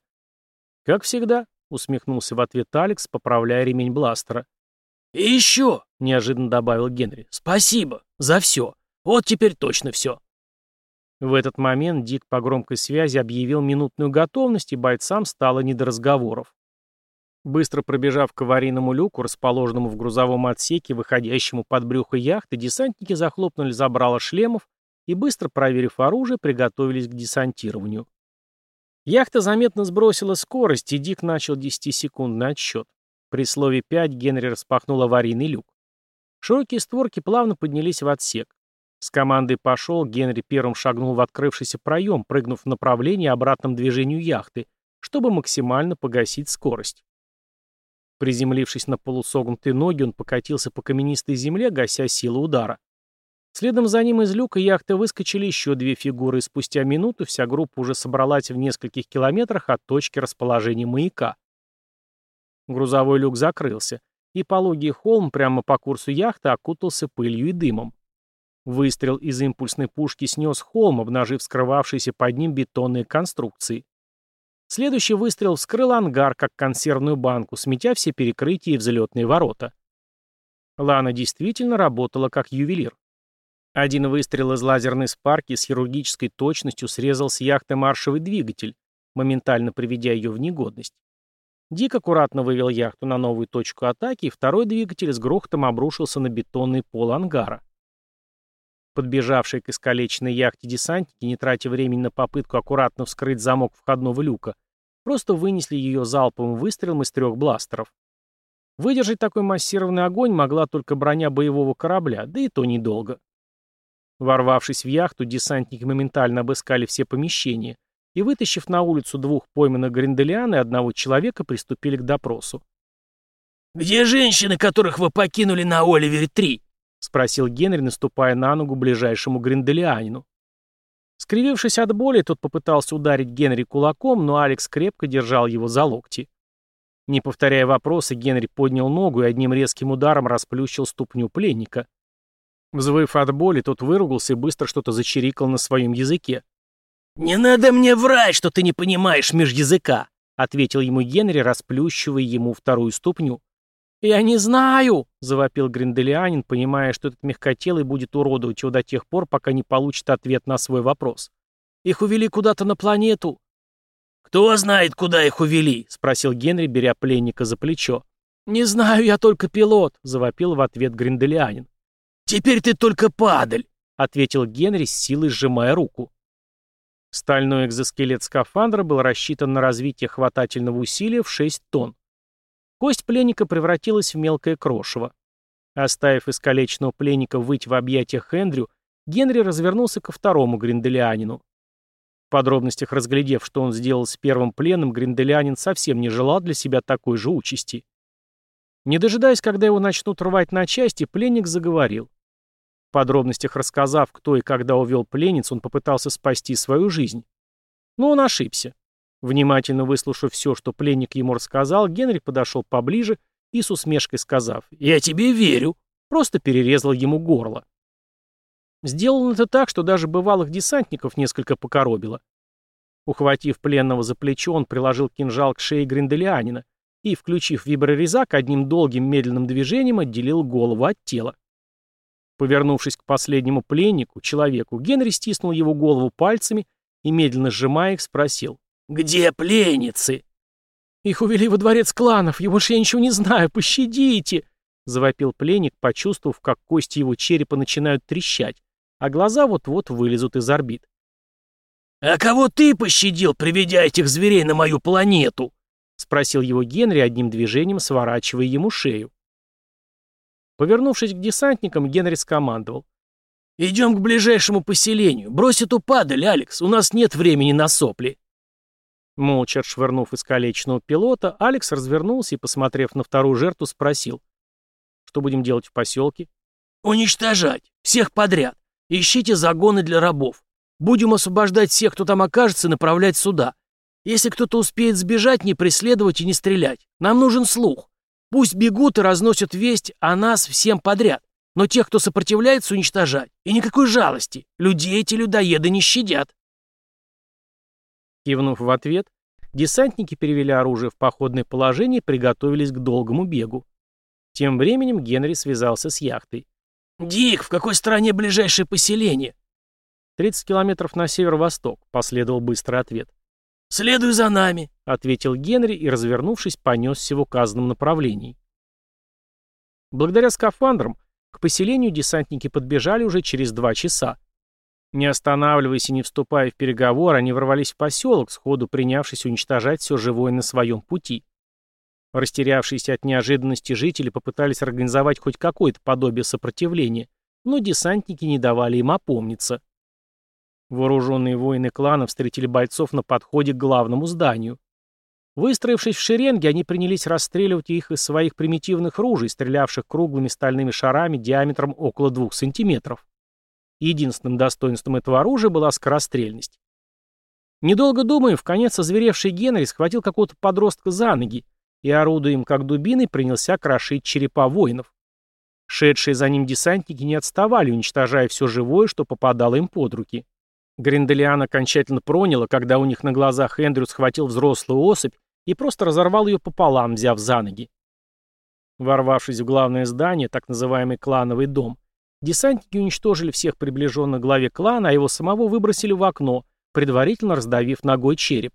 «Как всегда», — усмехнулся в ответ Алекс, поправляя ремень бластера. «И еще», — неожиданно добавил Генри, — «спасибо за все. Вот теперь точно все». В этот момент Дик по громкой связи объявил минутную готовность, и бойцам стало не до разговоров. Быстро пробежав к аварийному люку, расположенному в грузовом отсеке, выходящему под брюхо яхты, десантники захлопнули забрало шлемов и, быстро проверив оружие, приготовились к десантированию. Яхта заметно сбросила скорость, и Дик начал десятисекундный отсчет. При слове «пять» Генри распахнул аварийный люк. Широкие створки плавно поднялись в отсек. С командой «пошел» Генри первым шагнул в открывшийся проем, прыгнув в направлении обратном движению яхты, чтобы максимально погасить скорость. Приземлившись на полусогнутые ноги, он покатился по каменистой земле, гася силу удара. Следом за ним из люка яхты выскочили еще две фигуры, и спустя минуту вся группа уже собралась в нескольких километрах от точки расположения маяка. Грузовой люк закрылся, и пологий холм прямо по курсу яхты окутался пылью и дымом. Выстрел из импульсной пушки снес холм, обнажив скрывавшиеся под ним бетонные конструкции. Следующий выстрел вскрыл ангар, как консервную банку, сметя все перекрытия и взлетные ворота. Лана действительно работала как ювелир. Один выстрел из лазерной спарки с хирургической точностью срезал с яхты маршевый двигатель, моментально приведя ее в негодность. Дик аккуратно вывел яхту на новую точку атаки, и второй двигатель с грохотом обрушился на бетонный пол ангара. Подбежавшие к искалеченной яхте десантники, не тратя времени на попытку аккуратно вскрыть замок входного люка, просто вынесли ее залповым выстрелом из трех бластеров. Выдержать такой массированный огонь могла только броня боевого корабля, да и то недолго. Ворвавшись в яхту, десантники моментально обыскали все помещения и, вытащив на улицу двух пойманных гринделиан и одного человека, приступили к допросу. «Где женщины, которых вы покинули на Оливере-3?» — спросил Генри, наступая на ногу ближайшему гринделианину. Скривившись от боли, тот попытался ударить Генри кулаком, но Алекс крепко держал его за локти. Не повторяя вопросы, Генри поднял ногу и одним резким ударом расплющил ступню пленника. Взвыв от боли, тот выругался и быстро что-то зачирикал на своем языке. «Не надо мне врать, что ты не понимаешь межязыка», — ответил ему Генри, расплющивая ему вторую ступню. «Я не знаю!» — завопил Гринделианин, понимая, что этот мягкотелый будет уродовать его до тех пор, пока не получит ответ на свой вопрос. «Их увели куда-то на планету». «Кто знает, куда их увели?» — спросил Генри, беря пленника за плечо. «Не знаю, я только пилот», — завопил в ответ Гринделианин. «Теперь ты только падаль», — ответил Генри, с силой сжимая руку. Стальной экзоскелет скафандра был рассчитан на развитие хватательного усилия в 6 тонн. Кость пленника превратилась в мелкое крошево. Оставив искалеченного пленника выть в объятиях Эндрю, Генри развернулся ко второму гринделианину. В подробностях разглядев, что он сделал с первым пленным, гринделианин совсем не желал для себя такой же участи. Не дожидаясь, когда его начнут рвать на части, пленник заговорил. Подробностях рассказав, кто и когда увел пленниц, он попытался спасти свою жизнь. Но он ошибся. Внимательно выслушав все, что пленник ему рассказал, Генри подошел поближе и с усмешкой сказав «Я тебе верю», просто перерезал ему горло. Сделал он это так, что даже бывалых десантников несколько покоробило. Ухватив пленного за плечо, он приложил кинжал к шее Гринделианина и, включив виброрезак, одним долгим медленным движением отделил голову от тела. Повернувшись к последнему пленнику, человеку, Генри стиснул его голову пальцами и, медленно сжимая их, спросил «Где пленницы?» «Их увели во дворец кланов, и больше я ничего не знаю, пощадите!» Завопил пленник, почувствовав, как кости его черепа начинают трещать, а глаза вот-вот вылезут из орбит. «А кого ты пощадил, приведя этих зверей на мою планету?» — спросил его Генри одним движением, сворачивая ему шею. Повернувшись к десантникам, Генри скомандовал. «Идем к ближайшему поселению. Брось эту падаль, Алекс, у нас нет времени на сопли». Молча отшвырнув искалеченного пилота, Алекс развернулся и, посмотрев на вторую жертву, спросил. «Что будем делать в поселке?» «Уничтожать. Всех подряд. Ищите загоны для рабов. Будем освобождать всех, кто там окажется, и направлять сюда. Если кто-то успеет сбежать, не преследовать и не стрелять. Нам нужен слух. Пусть бегут и разносят весть о нас всем подряд. Но тех, кто сопротивляется, уничтожать. И никакой жалости. Людей эти людоеды не щадят». Кивнув в ответ, десантники перевели оружие в походное положение и приготовились к долгому бегу. Тем временем Генри связался с яхтой. «Дик, в какой стране ближайшее поселение?» «30 километров на северо-восток», — последовал быстрый ответ. «Следуй за нами», — ответил Генри и, развернувшись, понесся в указанном направлении. Благодаря скафандрам к поселению десантники подбежали уже через два часа. Не останавливаясь и не вступая в переговоры, они ворвались в поселок, сходу принявшись уничтожать все живое на своем пути. Растерявшиеся от неожиданности жители попытались организовать хоть какое-то подобие сопротивления, но десантники не давали им опомниться. Вооруженные воины клана встретили бойцов на подходе к главному зданию. Выстроившись в шеренге, они принялись расстреливать их из своих примитивных ружей, стрелявших круглыми стальными шарами диаметром около двух сантиметров. Единственным достоинством этого оружия была скорострельность. Недолго думая, в конец озверевший Генри схватил какого-то подростка за ноги и, орудуя им как дубиной, принялся крошить черепа воинов. Шедшие за ним десантники не отставали, уничтожая все живое, что попадало им под руки. Гринделиан окончательно проняло, когда у них на глазах Эндрю схватил взрослую особь и просто разорвал ее пополам, взяв за ноги. Ворвавшись в главное здание, так называемый клановый дом, Десантники уничтожили всех приближенных главе клана, а его самого выбросили в окно, предварительно раздавив ногой череп.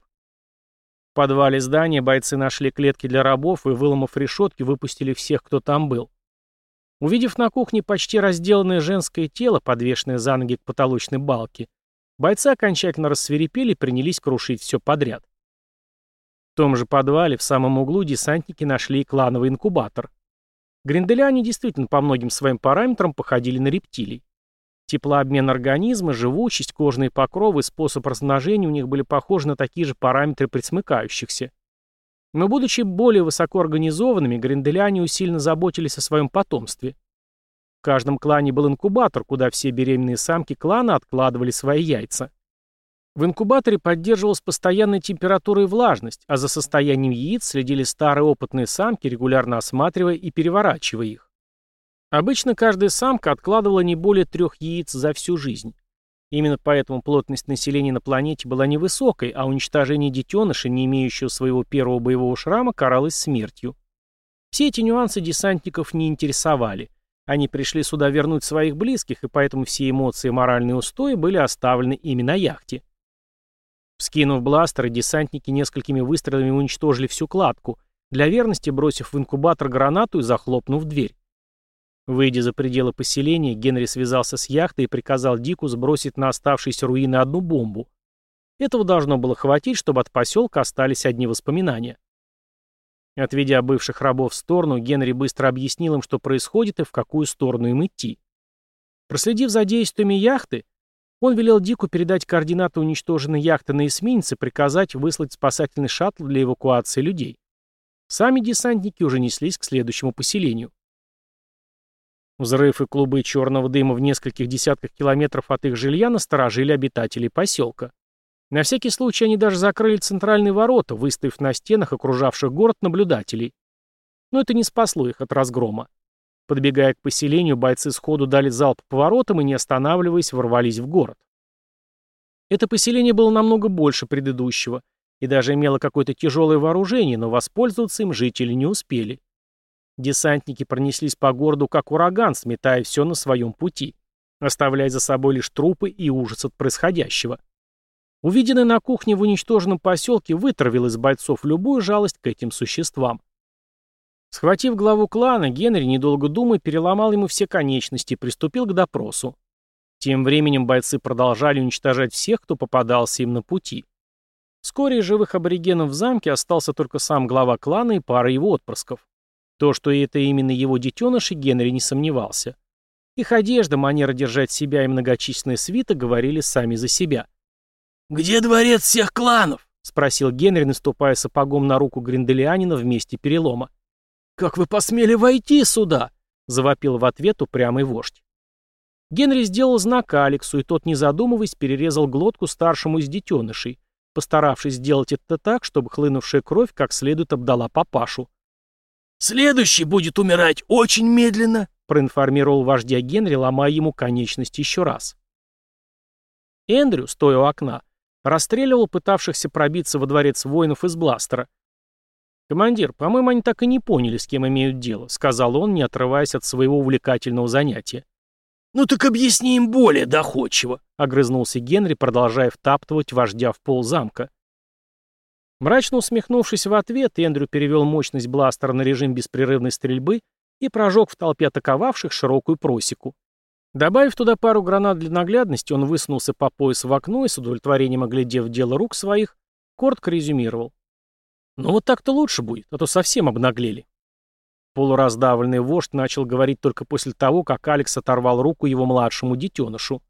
В подвале здания бойцы нашли клетки для рабов и, выломав решетки, выпустили всех, кто там был. Увидев на кухне почти разделанное женское тело, подвешенное за ноги к потолочной балке, бойцы окончательно рассверепели и принялись крушить все подряд. В том же подвале, в самом углу, десантники нашли клановый инкубатор. Гринделяне действительно по многим своим параметрам походили на рептилий. Теплообмен организма, живучесть, кожные покровы и способ размножения у них были похожи на такие же параметры присмыкающихся. Но будучи более высокоорганизованными, гринделяне усиленно заботились о своем потомстве. В каждом клане был инкубатор, куда все беременные самки клана откладывали свои яйца. В инкубаторе поддерживалась постоянная температура и влажность, а за состоянием яиц следили старые опытные самки, регулярно осматривая и переворачивая их. Обычно каждая самка откладывала не более трех яиц за всю жизнь. Именно поэтому плотность населения на планете была невысокой, а уничтожение детеныша, не имеющего своего первого боевого шрама, каралось смертью. Все эти нюансы десантников не интересовали. Они пришли сюда вернуть своих близких, и поэтому все эмоции и моральные устои были оставлены ими на яхте. Вскинув бластеры, десантники несколькими выстрелами уничтожили всю кладку, для верности бросив в инкубатор гранату и захлопнув дверь. Выйдя за пределы поселения, Генри связался с яхтой и приказал Дику сбросить на оставшиеся руины одну бомбу. Этого должно было хватить, чтобы от поселка остались одни воспоминания. Отведя бывших рабов в сторону, Генри быстро объяснил им, что происходит и в какую сторону им идти. Проследив за действиями яхты, он велел Дику передать координаты уничтоженной яхты на эсминце и приказать выслать спасательный шаттл для эвакуации людей. Сами десантники уже неслись к следующему поселению. Взрыв и клубы черного дыма в нескольких десятках километров от их жилья насторожили обитателей поселка. На всякий случай они даже закрыли центральные ворота, выставив на стенах окружавших город наблюдателей. Но это не спасло их от разгрома. Подбегая к поселению, бойцы сходу дали залп по воротам и, не останавливаясь, ворвались в город. Это поселение было намного больше предыдущего и даже имело какое-то тяжелое вооружение, но воспользоваться им жители не успели. Десантники пронеслись по городу как ураган, сметая все на своем пути, оставляя за собой лишь трупы и ужас от происходящего. Увиденный на кухне в уничтоженном поселке вытравил из бойцов любую жалость к этим существам. Схватив главу клана, Генри, недолго думая, переломал ему все конечности и приступил к допросу. Тем временем бойцы продолжали уничтожать всех, кто попадался им на пути. Вскоре из живых аборигенов в замке остался только сам глава клана и пара его отпрысков. То, что это именно его детеныши, Генри не сомневался. Их одежда, манера держать себя и многочисленные свита говорили сами за себя. «Где дворец всех кланов?» — спросил Генри, наступая сапогом на руку Гринделианина в месте перелома. «Как вы посмели войти сюда?» — завопил в ответ упрямый вождь. Генри сделал знак Алексу, и тот, не задумываясь, перерезал глотку старшему из детенышей, постаравшись сделать это так, чтобы хлынувшая кровь как следует обдала папашу. «Следующий будет умирать очень медленно», — проинформировал вождя Генри, ломая ему конечность еще раз. Эндрю, стоя у окна, расстреливал пытавшихся пробиться во дворец воинов из бластера, «Командир, по-моему, они так и не поняли, с кем имеют дело», — сказал он, не отрываясь от своего увлекательного занятия. «Ну так объясни им более доходчиво», — огрызнулся Генри, продолжая втаптывать вождя в пол замка. Мрачно усмехнувшись в ответ, Эндрю перевел мощность бластера на режим беспрерывной стрельбы и прожег в толпе атаковавших широкую просеку. Добавив туда пару гранат для наглядности, он высунулся по пояс в окно и, с удовлетворением оглядев дело рук своих, коротко резюмировал. «Ну вот так-то лучше будет, а то совсем обнаглели». Полураздавленный вождь начал говорить только после того, как Алекс оторвал руку его младшему детенышу.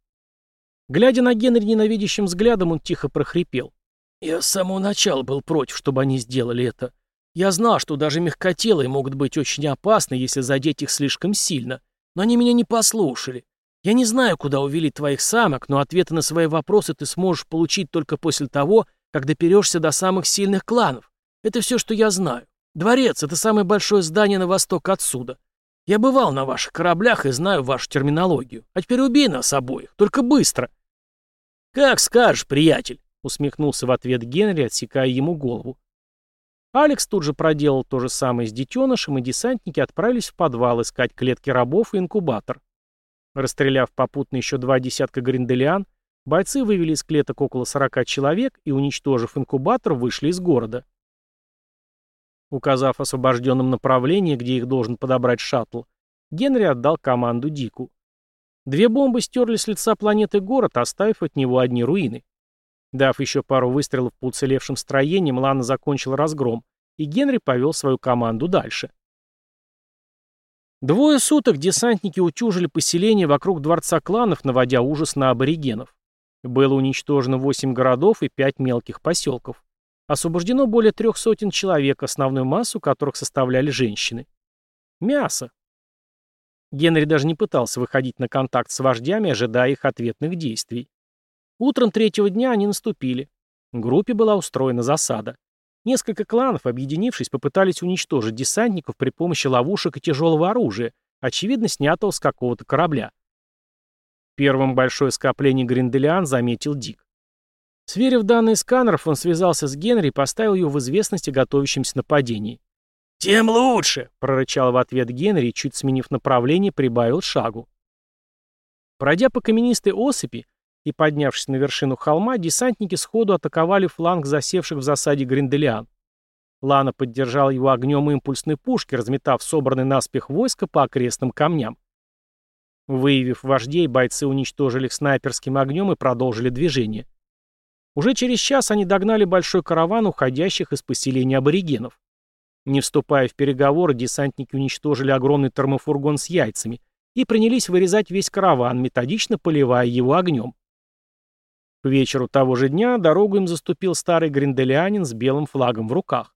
Глядя на Генри ненавидящим взглядом, он тихо прохрипел. «Я с самого начала был против, чтобы они сделали это. Я знал, что даже мягкотелые могут быть очень опасны, если задеть их слишком сильно. Но они меня не послушали. Я не знаю, куда увели твоих самок, но ответы на свои вопросы ты сможешь получить только после того, как доперешься до самых сильных кланов. Это все, что я знаю. Дворец — это самое большое здание на восток отсюда. Я бывал на ваших кораблях и знаю вашу терминологию. А теперь убей нас обоих, только быстро. Как скажешь, приятель, усмехнулся в ответ Генри, отсекая ему голову. Алекс тут же проделал то же самое с детенышем, и десантники отправились в подвал искать клетки рабов и инкубатор. Расстреляв попутно еще два десятка гринделиан, бойцы вывели из клеток около 40 человек и, уничтожив инкубатор, вышли из города. Указав освобожденным направление, где их должен подобрать шаттл, Генри отдал команду Дику. Две бомбы стерли с лица планеты город, оставив от него одни руины. Дав еще пару выстрелов по уцелевшим строениям, Лана закончил разгром, и Генри повел свою команду дальше. Двое суток десантники утюжили поселение вокруг дворца кланов, наводя ужас на аборигенов. Было уничтожено восемь городов и пять мелких поселков. Освобождено более трех сотен человек, основную массу которых составляли женщины. Мясо. Генри даже не пытался выходить на контакт с вождями, ожидая их ответных действий. Утром третьего дня они наступили. Группе была устроена засада. Несколько кланов, объединившись, попытались уничтожить десантников при помощи ловушек и тяжелого оружия, очевидно, снятого с какого-то корабля. Первым большое скопление гринделиан заметил Дик. Сверив данные сканеров, он связался с Генри и поставил ее в известность о готовящемся нападении. «Тем лучше!» — прорычал в ответ Генри чуть сменив направление, прибавил шагу. Пройдя по каменистой осыпи и поднявшись на вершину холма, десантники сходу атаковали фланг засевших в засаде гринделиан. Лана поддержал его огнем импульсной пушки, разметав собранный наспех войско по окрестным камням. Выявив вождей, бойцы уничтожили их снайперским огнем и продолжили движение. Уже через час они догнали большой караван уходящих из поселения аборигенов. Не вступая в переговоры, десантники уничтожили огромный термофургон с яйцами и принялись вырезать весь караван, методично поливая его огнем. К вечеру того же дня дорогу им заступил старый гринделианин с белым флагом в руках.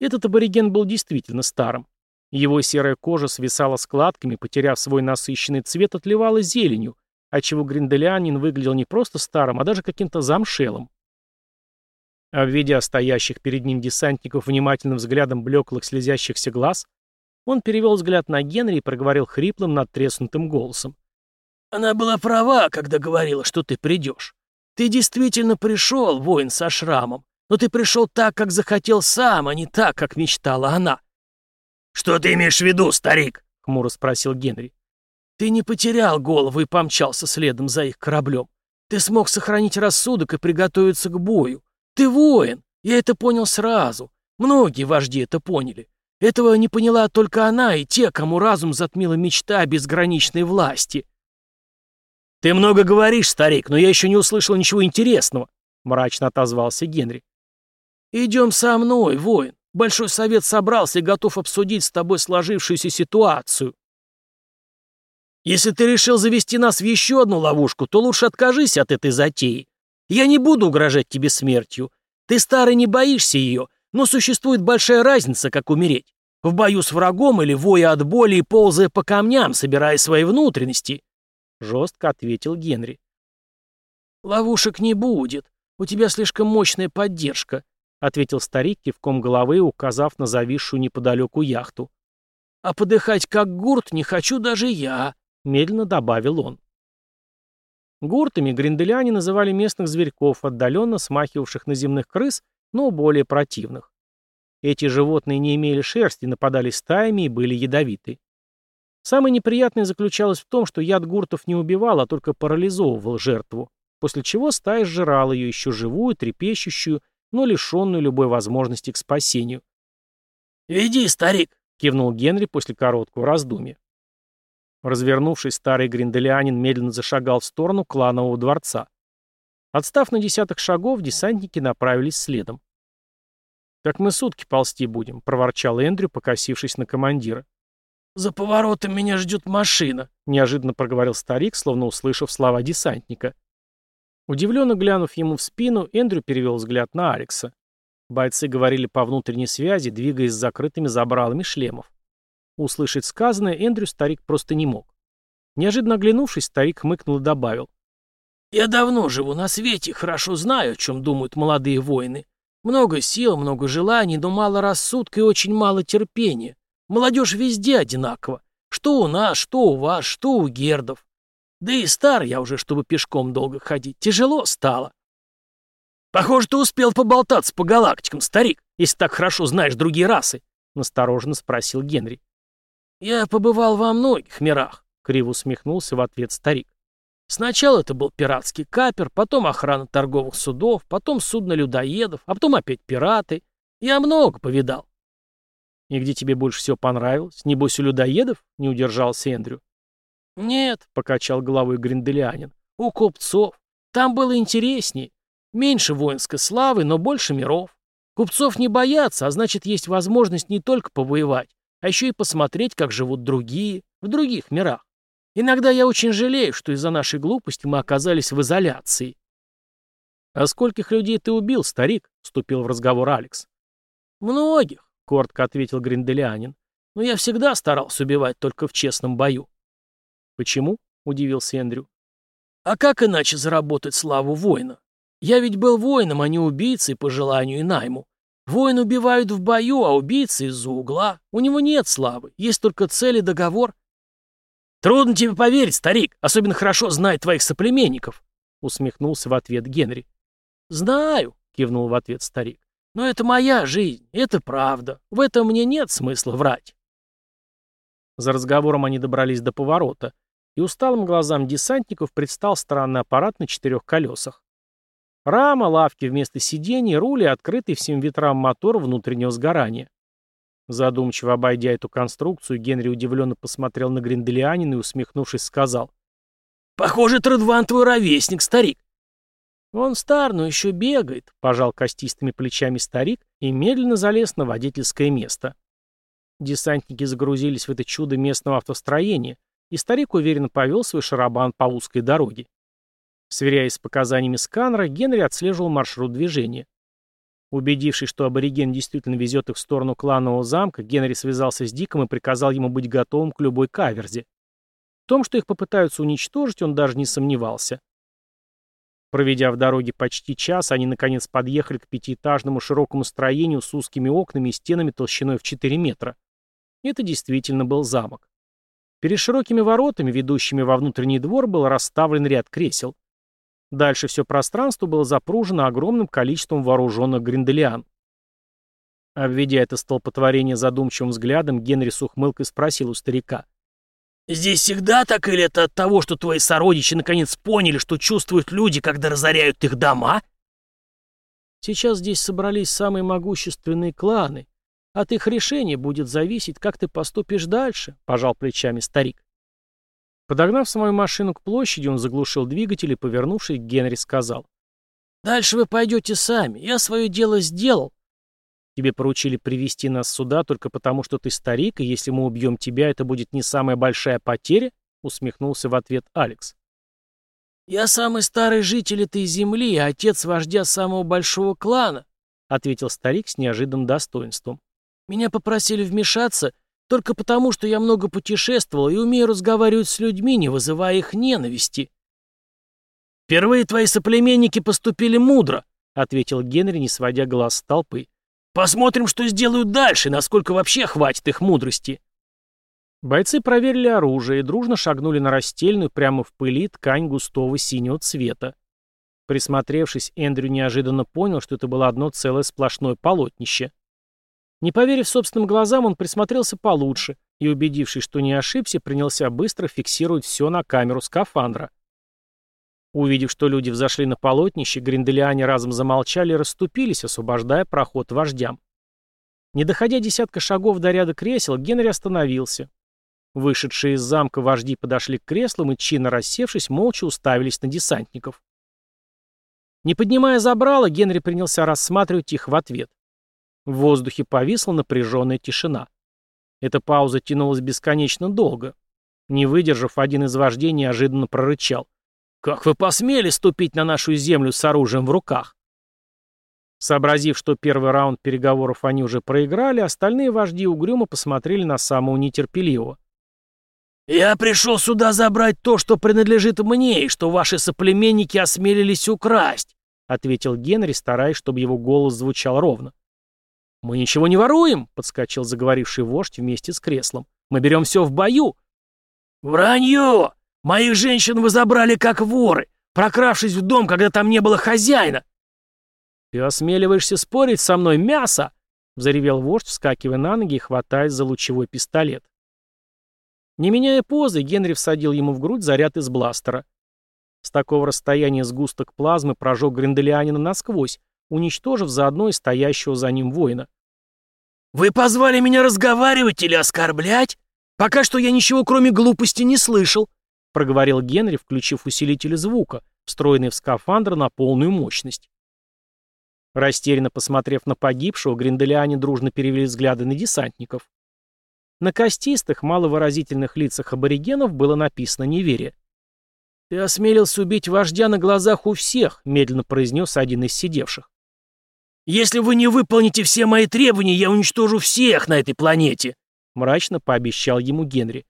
Этот абориген был действительно старым. Его серая кожа свисала складками, потеряв свой насыщенный цвет, отливала зеленью, отчего гринделианин выглядел не просто старым, а даже каким-то замшелым. Обведя стоящих перед ним десантников внимательным взглядом блеклых слезящихся глаз, он перевел взгляд на Генри и проговорил хриплым, надтреснутым голосом. «Она была права, когда говорила, что ты придешь. Ты действительно пришел, воин со шрамом, но ты пришел так, как захотел сам, а не так, как мечтала она». «Что ты имеешь в виду, старик?» — хмуро спросил Генри. Ты не потерял голову и помчался следом за их кораблем. Ты смог сохранить рассудок и приготовиться к бою. Ты воин. Я это понял сразу. Многие вожди это поняли. Этого не поняла только она и те, кому разум затмила мечта о безграничной власти. «Ты много говоришь, старик, но я еще не услышал ничего интересного», — мрачно отозвался Генри. «Идем со мной, воин. Большой совет собрался и готов обсудить с тобой сложившуюся ситуацию», если ты решил завести нас в еще одну ловушку, то лучше откажись от этой затеи. Я не буду угрожать тебе смертью. Ты, старый, не боишься ее, но существует большая разница, как умереть. В бою с врагом или воя от боли и ползая по камням, собирая свои внутренности. Жестко ответил Генри. «Ловушек не будет. У тебя слишком мощная поддержка», — ответил старик кивком головы, указав на зависшую неподалеку яхту. «А подыхать как гурт не хочу даже я медленно добавил он. Гуртами гринделяне называли местных зверьков, отдаленно смахивавших на земных крыс, но более противных. Эти животные не имели шерсти, нападали стаями и были ядовиты. Самое неприятное заключалось в том, что яд гуртов не убивал, а только парализовывал жертву, после чего стая сжирала ее еще живую, трепещущую, но лишенную любой возможности к спасению. «Веди, старик!» — кивнул Генри после короткого раздумья. Развернувшись, старый гринделианин медленно зашагал в сторону кланового дворца. Отстав на десяток шагов, десантники направились следом. «Так мы сутки ползти будем», — проворчал Эндрю, покосившись на командира. «За поворотом меня ждет машина», — неожиданно проговорил старик, словно услышав слова десантника. Удивленно глянув ему в спину, Эндрю перевел взгляд на Алекса. Бойцы говорили по внутренней связи, двигаясь с закрытыми забралами шлемов. Услышать сказанное Эндрю старик просто не мог. Неожиданно оглянувшись, старик хмыкнул и добавил. «Я давно живу на свете, хорошо знаю, о чем думают молодые воины. Много сил, много желаний, но мало рассудка и очень мало терпения. Молодежь везде одинакова. Что у нас, что у вас, что у гердов. Да и стар я уже, чтобы пешком долго ходить. Тяжело стало. Похоже, ты успел поболтаться по галактикам, старик, если так хорошо знаешь другие расы, настороженно спросил Генри. Я побывал во многих мирах, криво усмехнулся в ответ старик. Сначала это был пиратский капер, потом охрана торговых судов, потом судно людоедов, а потом опять пираты. Я много повидал. И где тебе больше всего понравилось? Небось у людоедов? Не удержался Эндрю. «Нет», — покачал головой гринделианин, — «у купцов. Там было интереснее. Меньше воинской славы, но больше миров. Купцов не боятся, а значит, есть возможность не только повоевать, а еще и посмотреть, как живут другие, в других мирах. Иногда я очень жалею, что из-за нашей глупости мы оказались в изоляции». «А скольких людей ты убил, старик?» — вступил в разговор Алекс. «Многих», — коротко ответил гринделианин. «Но я всегда старался убивать только в честном бою. «Почему?» — удивился Эндрю. «А как иначе заработать славу воина? Я ведь был воином, а не убийцей по желанию и найму. Воин убивают в бою, а убийцы из-за угла. У него нет славы, есть только цель и договор». «Трудно тебе поверить, старик, особенно хорошо знает твоих соплеменников», — усмехнулся в ответ Генри. «Знаю», — кивнул в ответ старик. «Но это моя жизнь, это правда. В этом мне нет смысла врать». За разговором они добрались до поворота, и усталым глазам десантников предстал странный аппарат на четырех колесах. Рама, лавки вместо сидений, рули, открытый всем ветрам мотор внутреннего сгорания. Задумчиво обойдя эту конструкцию, Генри удивленно посмотрел на Гринделианина и, усмехнувшись, сказал. «Похоже, Тредван твой ровесник, старик». «Он стар, но еще бегает», — пожал костистыми плечами старик и медленно залез на водительское место. Десантники загрузились в это чудо местного автостроения, и старик уверенно повел свой шарабан по узкой дороге. Сверяясь с показаниями сканера, Генри отслеживал маршрут движения. Убедившись, что абориген действительно везет их в сторону кланового замка, Генри связался с Диком и приказал ему быть готовым к любой каверзе. В том, что их попытаются уничтожить, он даже не сомневался. Проведя в дороге почти час, они наконец подъехали к пятиэтажному широкому строению с узкими окнами и стенами толщиной в 4 метра. Это действительно был замок. Перед широкими воротами, ведущими во внутренний двор, был расставлен ряд кресел. Дальше все пространство было запружено огромным количеством вооруженных гринделиан. Обведя это столпотворение задумчивым взглядом, Генри с ухмылкой спросил у старика. «Здесь всегда так или это от того, что твои сородичи наконец поняли, что чувствуют люди, когда разоряют их дома?» «Сейчас здесь собрались самые могущественные кланы, от их решения будет зависеть, как ты поступишь дальше», — пожал плечами старик. Подогнав свою машину к площади, он заглушил двигатель и, повернувшись Генри, сказал. «Дальше вы пойдете сами. Я свое дело сделал». «Тебе поручили привести нас сюда только потому, что ты старик, и если мы убьем тебя, это будет не самая большая потеря?» — усмехнулся в ответ Алекс. «Я самый старый житель этой земли, а отец вождя самого большого клана», — ответил старик с неожиданным достоинством. Меня попросили вмешаться только потому, что я много путешествовал и умею разговаривать с людьми, не вызывая их ненависти. «Впервые твои соплеменники поступили мудро», — ответил Генри, не сводя глаз с толпы. «Посмотрим, что сделают дальше, насколько вообще хватит их мудрости». Бойцы проверили оружие и дружно шагнули на растельную прямо в пыли ткань густого синего цвета. Присмотревшись, Эндрю неожиданно понял, что это было одно целое сплошное полотнище. Не поверив собственным глазам, он присмотрелся получше и, убедившись, что не ошибся, принялся быстро фиксировать все на камеру скафандра. Увидев, что люди взошли на полотнище, гринделиане разом замолчали и расступились, освобождая проход вождям. Не доходя десятка шагов до ряда кресел, Генри остановился. Вышедшие из замка вожди подошли к креслам и, чинно рассевшись, молча уставились на десантников. Не поднимая забрала, Генри принялся рассматривать их в ответ. В воздухе повисла напряженная тишина. Эта пауза тянулась бесконечно долго. Не выдержав, один из вождей неожиданно прорычал. «Как вы посмели ступить на нашу землю с оружием в руках?» Сообразив, что первый раунд переговоров они уже проиграли, остальные вожди угрюмо посмотрели на самого нетерпеливого. «Я пришел сюда забрать то, что принадлежит мне, и что ваши соплеменники осмелились украсть. — ответил Генри, стараясь, чтобы его голос звучал ровно. «Мы ничего не воруем», — подскочил заговоривший вождь вместе с креслом. «Мы берем все в бою». «Вранье! Моих женщин вы забрали как воры, прокравшись в дом, когда там не было хозяина». «Ты осмеливаешься спорить со мной, мясо?» — заревел вождь, вскакивая на ноги и хватаясь за лучевой пистолет. Не меняя позы, Генри всадил ему в грудь заряд из бластера. С такого расстояния сгусток плазмы прожег Гринделианина насквозь, уничтожив заодно и стоящего за ним воина. «Вы позвали меня разговаривать или оскорблять? Пока что я ничего кроме глупости не слышал», проговорил Генри, включив усилитель звука, встроенный в скафандр на полную мощность. Растерянно посмотрев на погибшего, гринделиане дружно перевели взгляды на десантников. На костистых, маловыразительных лицах аборигенов было написано неверие. «Ты осмелился убить вождя на глазах у всех», — медленно произнес один из сидевших. «Если вы не выполните все мои требования, я уничтожу всех на этой планете», — мрачно пообещал ему Генри.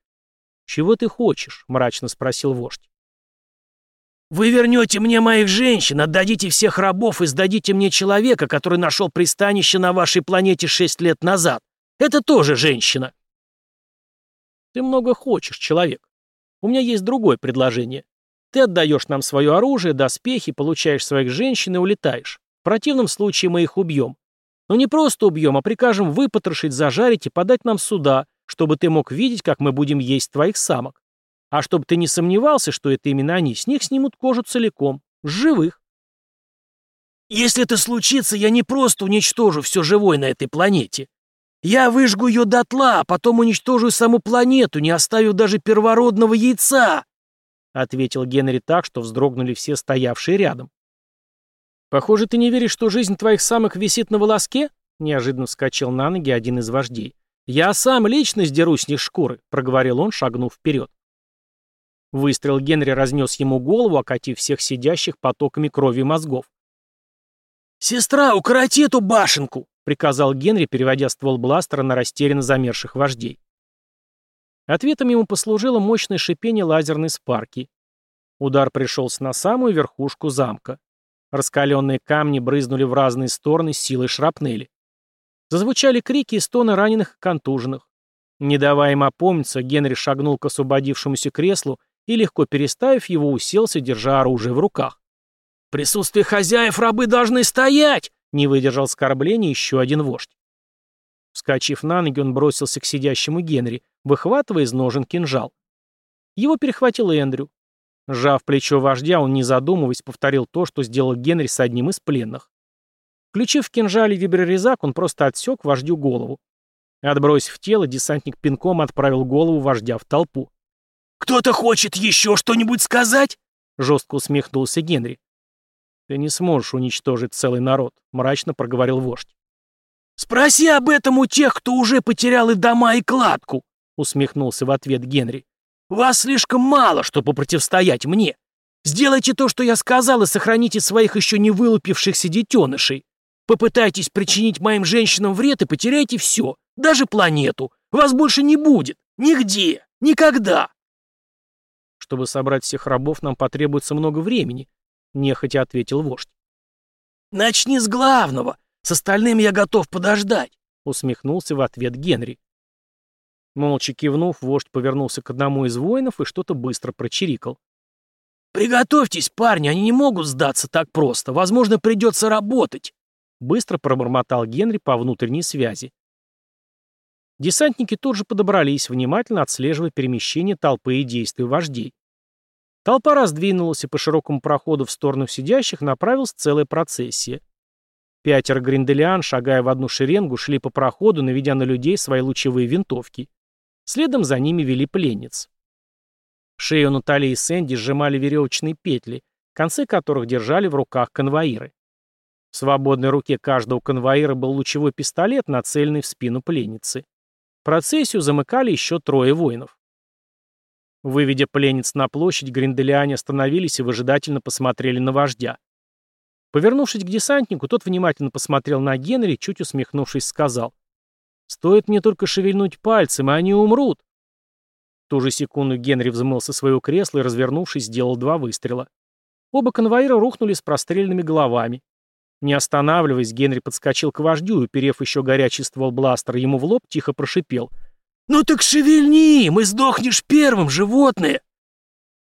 «Чего ты хочешь?» — мрачно спросил вождь. «Вы вернете мне моих женщин, отдадите всех рабов и сдадите мне человека, который нашел пристанище на вашей планете шесть лет назад. Это тоже женщина». «Ты много хочешь, человек. У меня есть другое предложение. Ты отдаешь нам свое оружие, доспехи, получаешь своих женщин и улетаешь. В противном случае мы их убьем. Но не просто убьем, а прикажем выпотрошить, зажарить и подать нам сюда, чтобы ты мог видеть, как мы будем есть твоих самок. А чтобы ты не сомневался, что это именно они, с них снимут кожу целиком, с живых. Если это случится, я не просто уничтожу все живое на этой планете. Я выжгу ее дотла, а потом уничтожу саму планету, не оставив даже первородного яйца ответил Генри так, что вздрогнули все стоявшие рядом. «Похоже, ты не веришь, что жизнь твоих самых висит на волоске?» Неожиданно вскочил на ноги один из вождей. «Я сам лично сдеру с них шкуры», — проговорил он, шагнув вперед. Выстрел Генри разнес ему голову, окатив всех сидящих потоками крови и мозгов. «Сестра, укороти эту башенку!» — приказал Генри, переводя ствол бластера на растерянно замерших вождей. Ответом ему послужило мощное шипение лазерной спарки. Удар пришелся на самую верхушку замка. Раскаленные камни брызнули в разные стороны силой шрапнели. Зазвучали крики и стоны раненых и контуженных. Не давая им опомниться, Генри шагнул к освободившемуся креслу и, легко переставив его, уселся, держа оружие в руках. «Присутствие хозяев рабы должны стоять!» — не выдержал оскорбления еще один вождь. Вскочив на ноги, он бросился к сидящему Генри, выхватывая из ножен кинжал. Его перехватил Эндрю. Сжав плечо вождя, он, не задумываясь, повторил то, что сделал Генри с одним из пленных. Включив в кинжале виброрезак, он просто отсек вождю голову. Отбросив тело, десантник пинком отправил голову вождя в толпу. «Кто-то хочет еще что-нибудь сказать?» — жестко усмехнулся Генри. «Ты не сможешь уничтожить целый народ», — мрачно проговорил вождь. «Спроси об этом у тех, кто уже потерял и дома, и кладку», — усмехнулся в ответ Генри. «Вас слишком мало, чтобы противостоять мне. Сделайте то, что я сказал, и сохраните своих еще не вылупившихся детенышей. Попытайтесь причинить моим женщинам вред и потеряйте все, даже планету. Вас больше не будет. Нигде. Никогда». «Чтобы собрать всех рабов, нам потребуется много времени», — нехотя ответил вождь. «Начни с главного. С остальными я готов подождать», — усмехнулся в ответ Генри. Молча кивнув, вождь повернулся к одному из воинов и что-то быстро прочирикал. «Приготовьтесь, парни, они не могут сдаться так просто. Возможно, придется работать», — быстро пробормотал Генри по внутренней связи. Десантники тут же подобрались, внимательно отслеживая перемещение толпы и действия вождей. Толпа раздвинулась, и по широкому проходу в сторону сидящих направилась целая процессия. Пятеро гринделиан, шагая в одну шеренгу, шли по проходу, наведя на людей свои лучевые винтовки. Следом за ними вели пленниц. Шею Натали и Сэнди сжимали веревочные петли, концы которых держали в руках конвоиры. В свободной руке каждого конвоира был лучевой пистолет, нацеленный в спину пленницы. Процессию замыкали еще трое воинов. Выведя пленниц на площадь, гринделиане остановились и выжидательно посмотрели на вождя. Повернувшись к десантнику, тот внимательно посмотрел на Генри, чуть усмехнувшись, сказал. «Стоит мне только шевельнуть пальцем, и они умрут». В ту же секунду Генри взмыл со своего кресла и, развернувшись, сделал два выстрела. Оба конвоира рухнули с простреленными головами. Не останавливаясь, Генри подскочил к вождю и, уперев еще горячий ствол бластера ему в лоб, тихо прошипел. «Ну так шевельни, мы сдохнешь первым, животное!»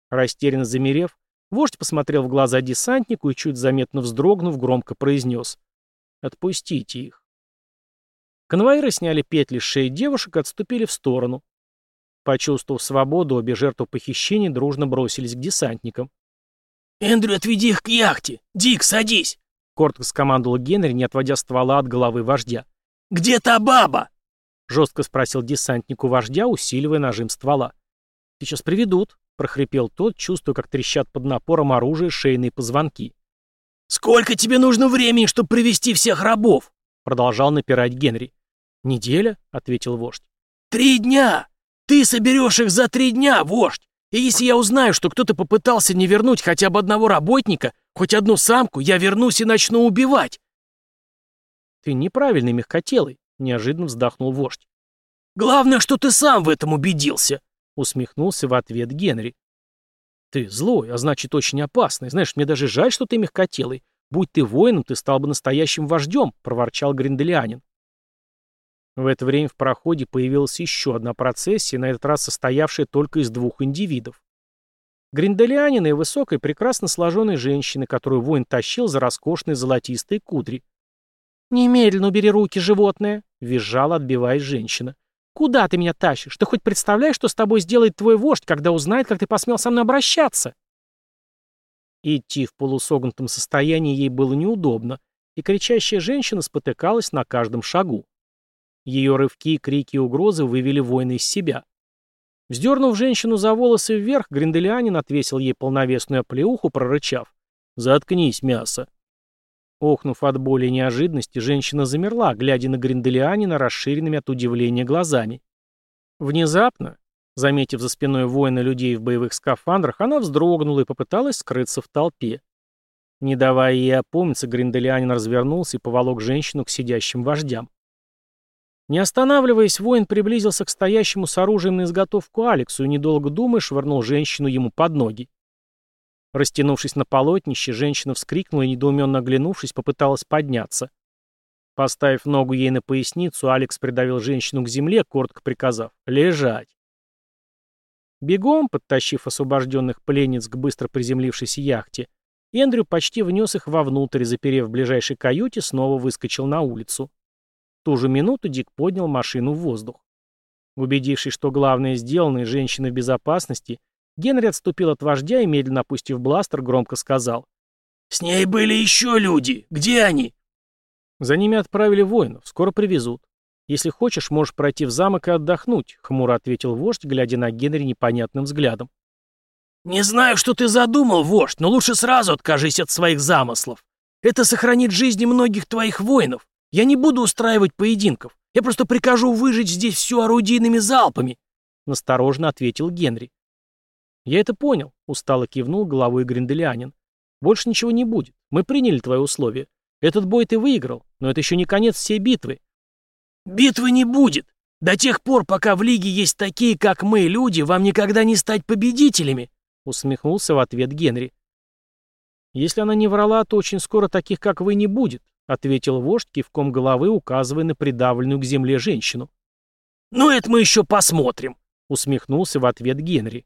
Растерянно замерев, вождь посмотрел в глаза десантнику и, чуть заметно вздрогнув, громко произнес. «Отпустите их». Конвоиры сняли петли с шеи девушек и отступили в сторону. Почувствовав свободу, обе жертвы похищения дружно бросились к десантникам. «Эндрю, отведи их к яхте! Дик, садись!» Коротко скомандовал Генри, не отводя ствола от головы вождя. «Где та баба?» Жестко спросил десантник у вождя, усиливая нажим ствола. «Сейчас приведут», — прохрипел тот, чувствуя, как трещат под напором оружия шейные позвонки. «Сколько тебе нужно времени, чтобы привести всех рабов?» — продолжал напирать Генри. «Неделя», — ответил вождь. «Три дня! Ты соберешь их за три дня, вождь! И если я узнаю, что кто-то попытался не вернуть хотя бы одного работника, хоть одну самку, я вернусь и начну убивать. Ты неправильный мягкотелый, неожиданно вздохнул вождь. Главное, что ты сам в этом убедился, усмехнулся в ответ Генри. Ты злой, а значит очень опасный. Знаешь, мне даже жаль, что ты мягкотелый. Будь ты воином, ты стал бы настоящим вождем, проворчал гринделианин. В это время в проходе появилась еще одна процессия, на этот раз состоявшая только из двух индивидов. Гринделианина и высокой, прекрасно сложенной женщины, которую воин тащил за роскошные золотистые кудри. «Немедленно убери руки, животное!» — визжала, отбиваясь женщина. «Куда ты меня тащишь? Ты хоть представляешь, что с тобой сделает твой вождь, когда узнает, как ты посмел со мной обращаться?» Идти в полусогнутом состоянии ей было неудобно, и кричащая женщина спотыкалась на каждом шагу. Ее рывки, крики и угрозы вывели воина из себя. Вздернув женщину за волосы вверх, Гринделианин отвесил ей полновесную оплеуху, прорычав. «Заткнись, мясо!» Охнув от боли и неожиданности, женщина замерла, глядя на Гринделианина расширенными от удивления глазами. Внезапно, заметив за спиной воина людей в боевых скафандрах, она вздрогнула и попыталась скрыться в толпе. Не давая ей опомниться, Гринделианин развернулся и поволок женщину к сидящим вождям. Не останавливаясь, воин приблизился к стоящему с оружием на изготовку Алексу и, недолго думая, швырнул женщину ему под ноги. Растянувшись на полотнище, женщина вскрикнула и, недоуменно оглянувшись, попыталась подняться. Поставив ногу ей на поясницу, Алекс придавил женщину к земле, коротко приказав «Лежать». Бегом, подтащив освобожденных пленниц к быстро приземлившейся яхте, Эндрю почти внес их вовнутрь заперев в ближайшей каюте, снова выскочил на улицу ту же минуту Дик поднял машину в воздух. Убедившись, что главное сделано и женщина в безопасности, Генри отступил от вождя и, медленно опустив бластер, громко сказал. «С ней были еще люди! Где они?» «За ними отправили воинов. Скоро привезут. Если хочешь, можешь пройти в замок и отдохнуть», — хмуро ответил вождь, глядя на Генри непонятным взглядом. «Не знаю, что ты задумал, вождь, но лучше сразу откажись от своих замыслов. Это сохранит жизни многих твоих воинов. Я не буду устраивать поединков. Я просто прикажу выжечь здесь все орудийными залпами», — насторожно ответил Генри. «Я это понял», — устало кивнул головой Гринделианин. «Больше ничего не будет. Мы приняли твои условия. Этот бой ты выиграл, но это еще не конец всей битвы». «Битвы не будет. До тех пор, пока в Лиге есть такие, как мы, люди, вам никогда не стать победителями», — усмехнулся в ответ Генри. «Если она не врала, то очень скоро таких, как вы, не будет», — ответил вождь, кивком головы указывая на придавленную к земле женщину. «Ну, это мы еще посмотрим», — усмехнулся в ответ Генри.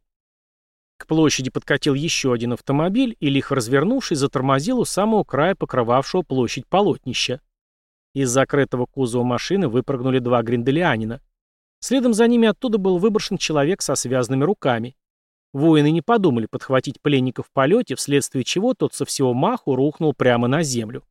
К площади подкатил еще один автомобиль и, лихо развернувшись, затормозил у самого края покрывавшего площадь полотнища. Из закрытого кузова машины выпрыгнули два гринделианина. Следом за ними оттуда был выброшен человек со связанными руками. Воины не подумали подхватить пленника в полете, вследствие чего тот со всего маху рухнул прямо на землю.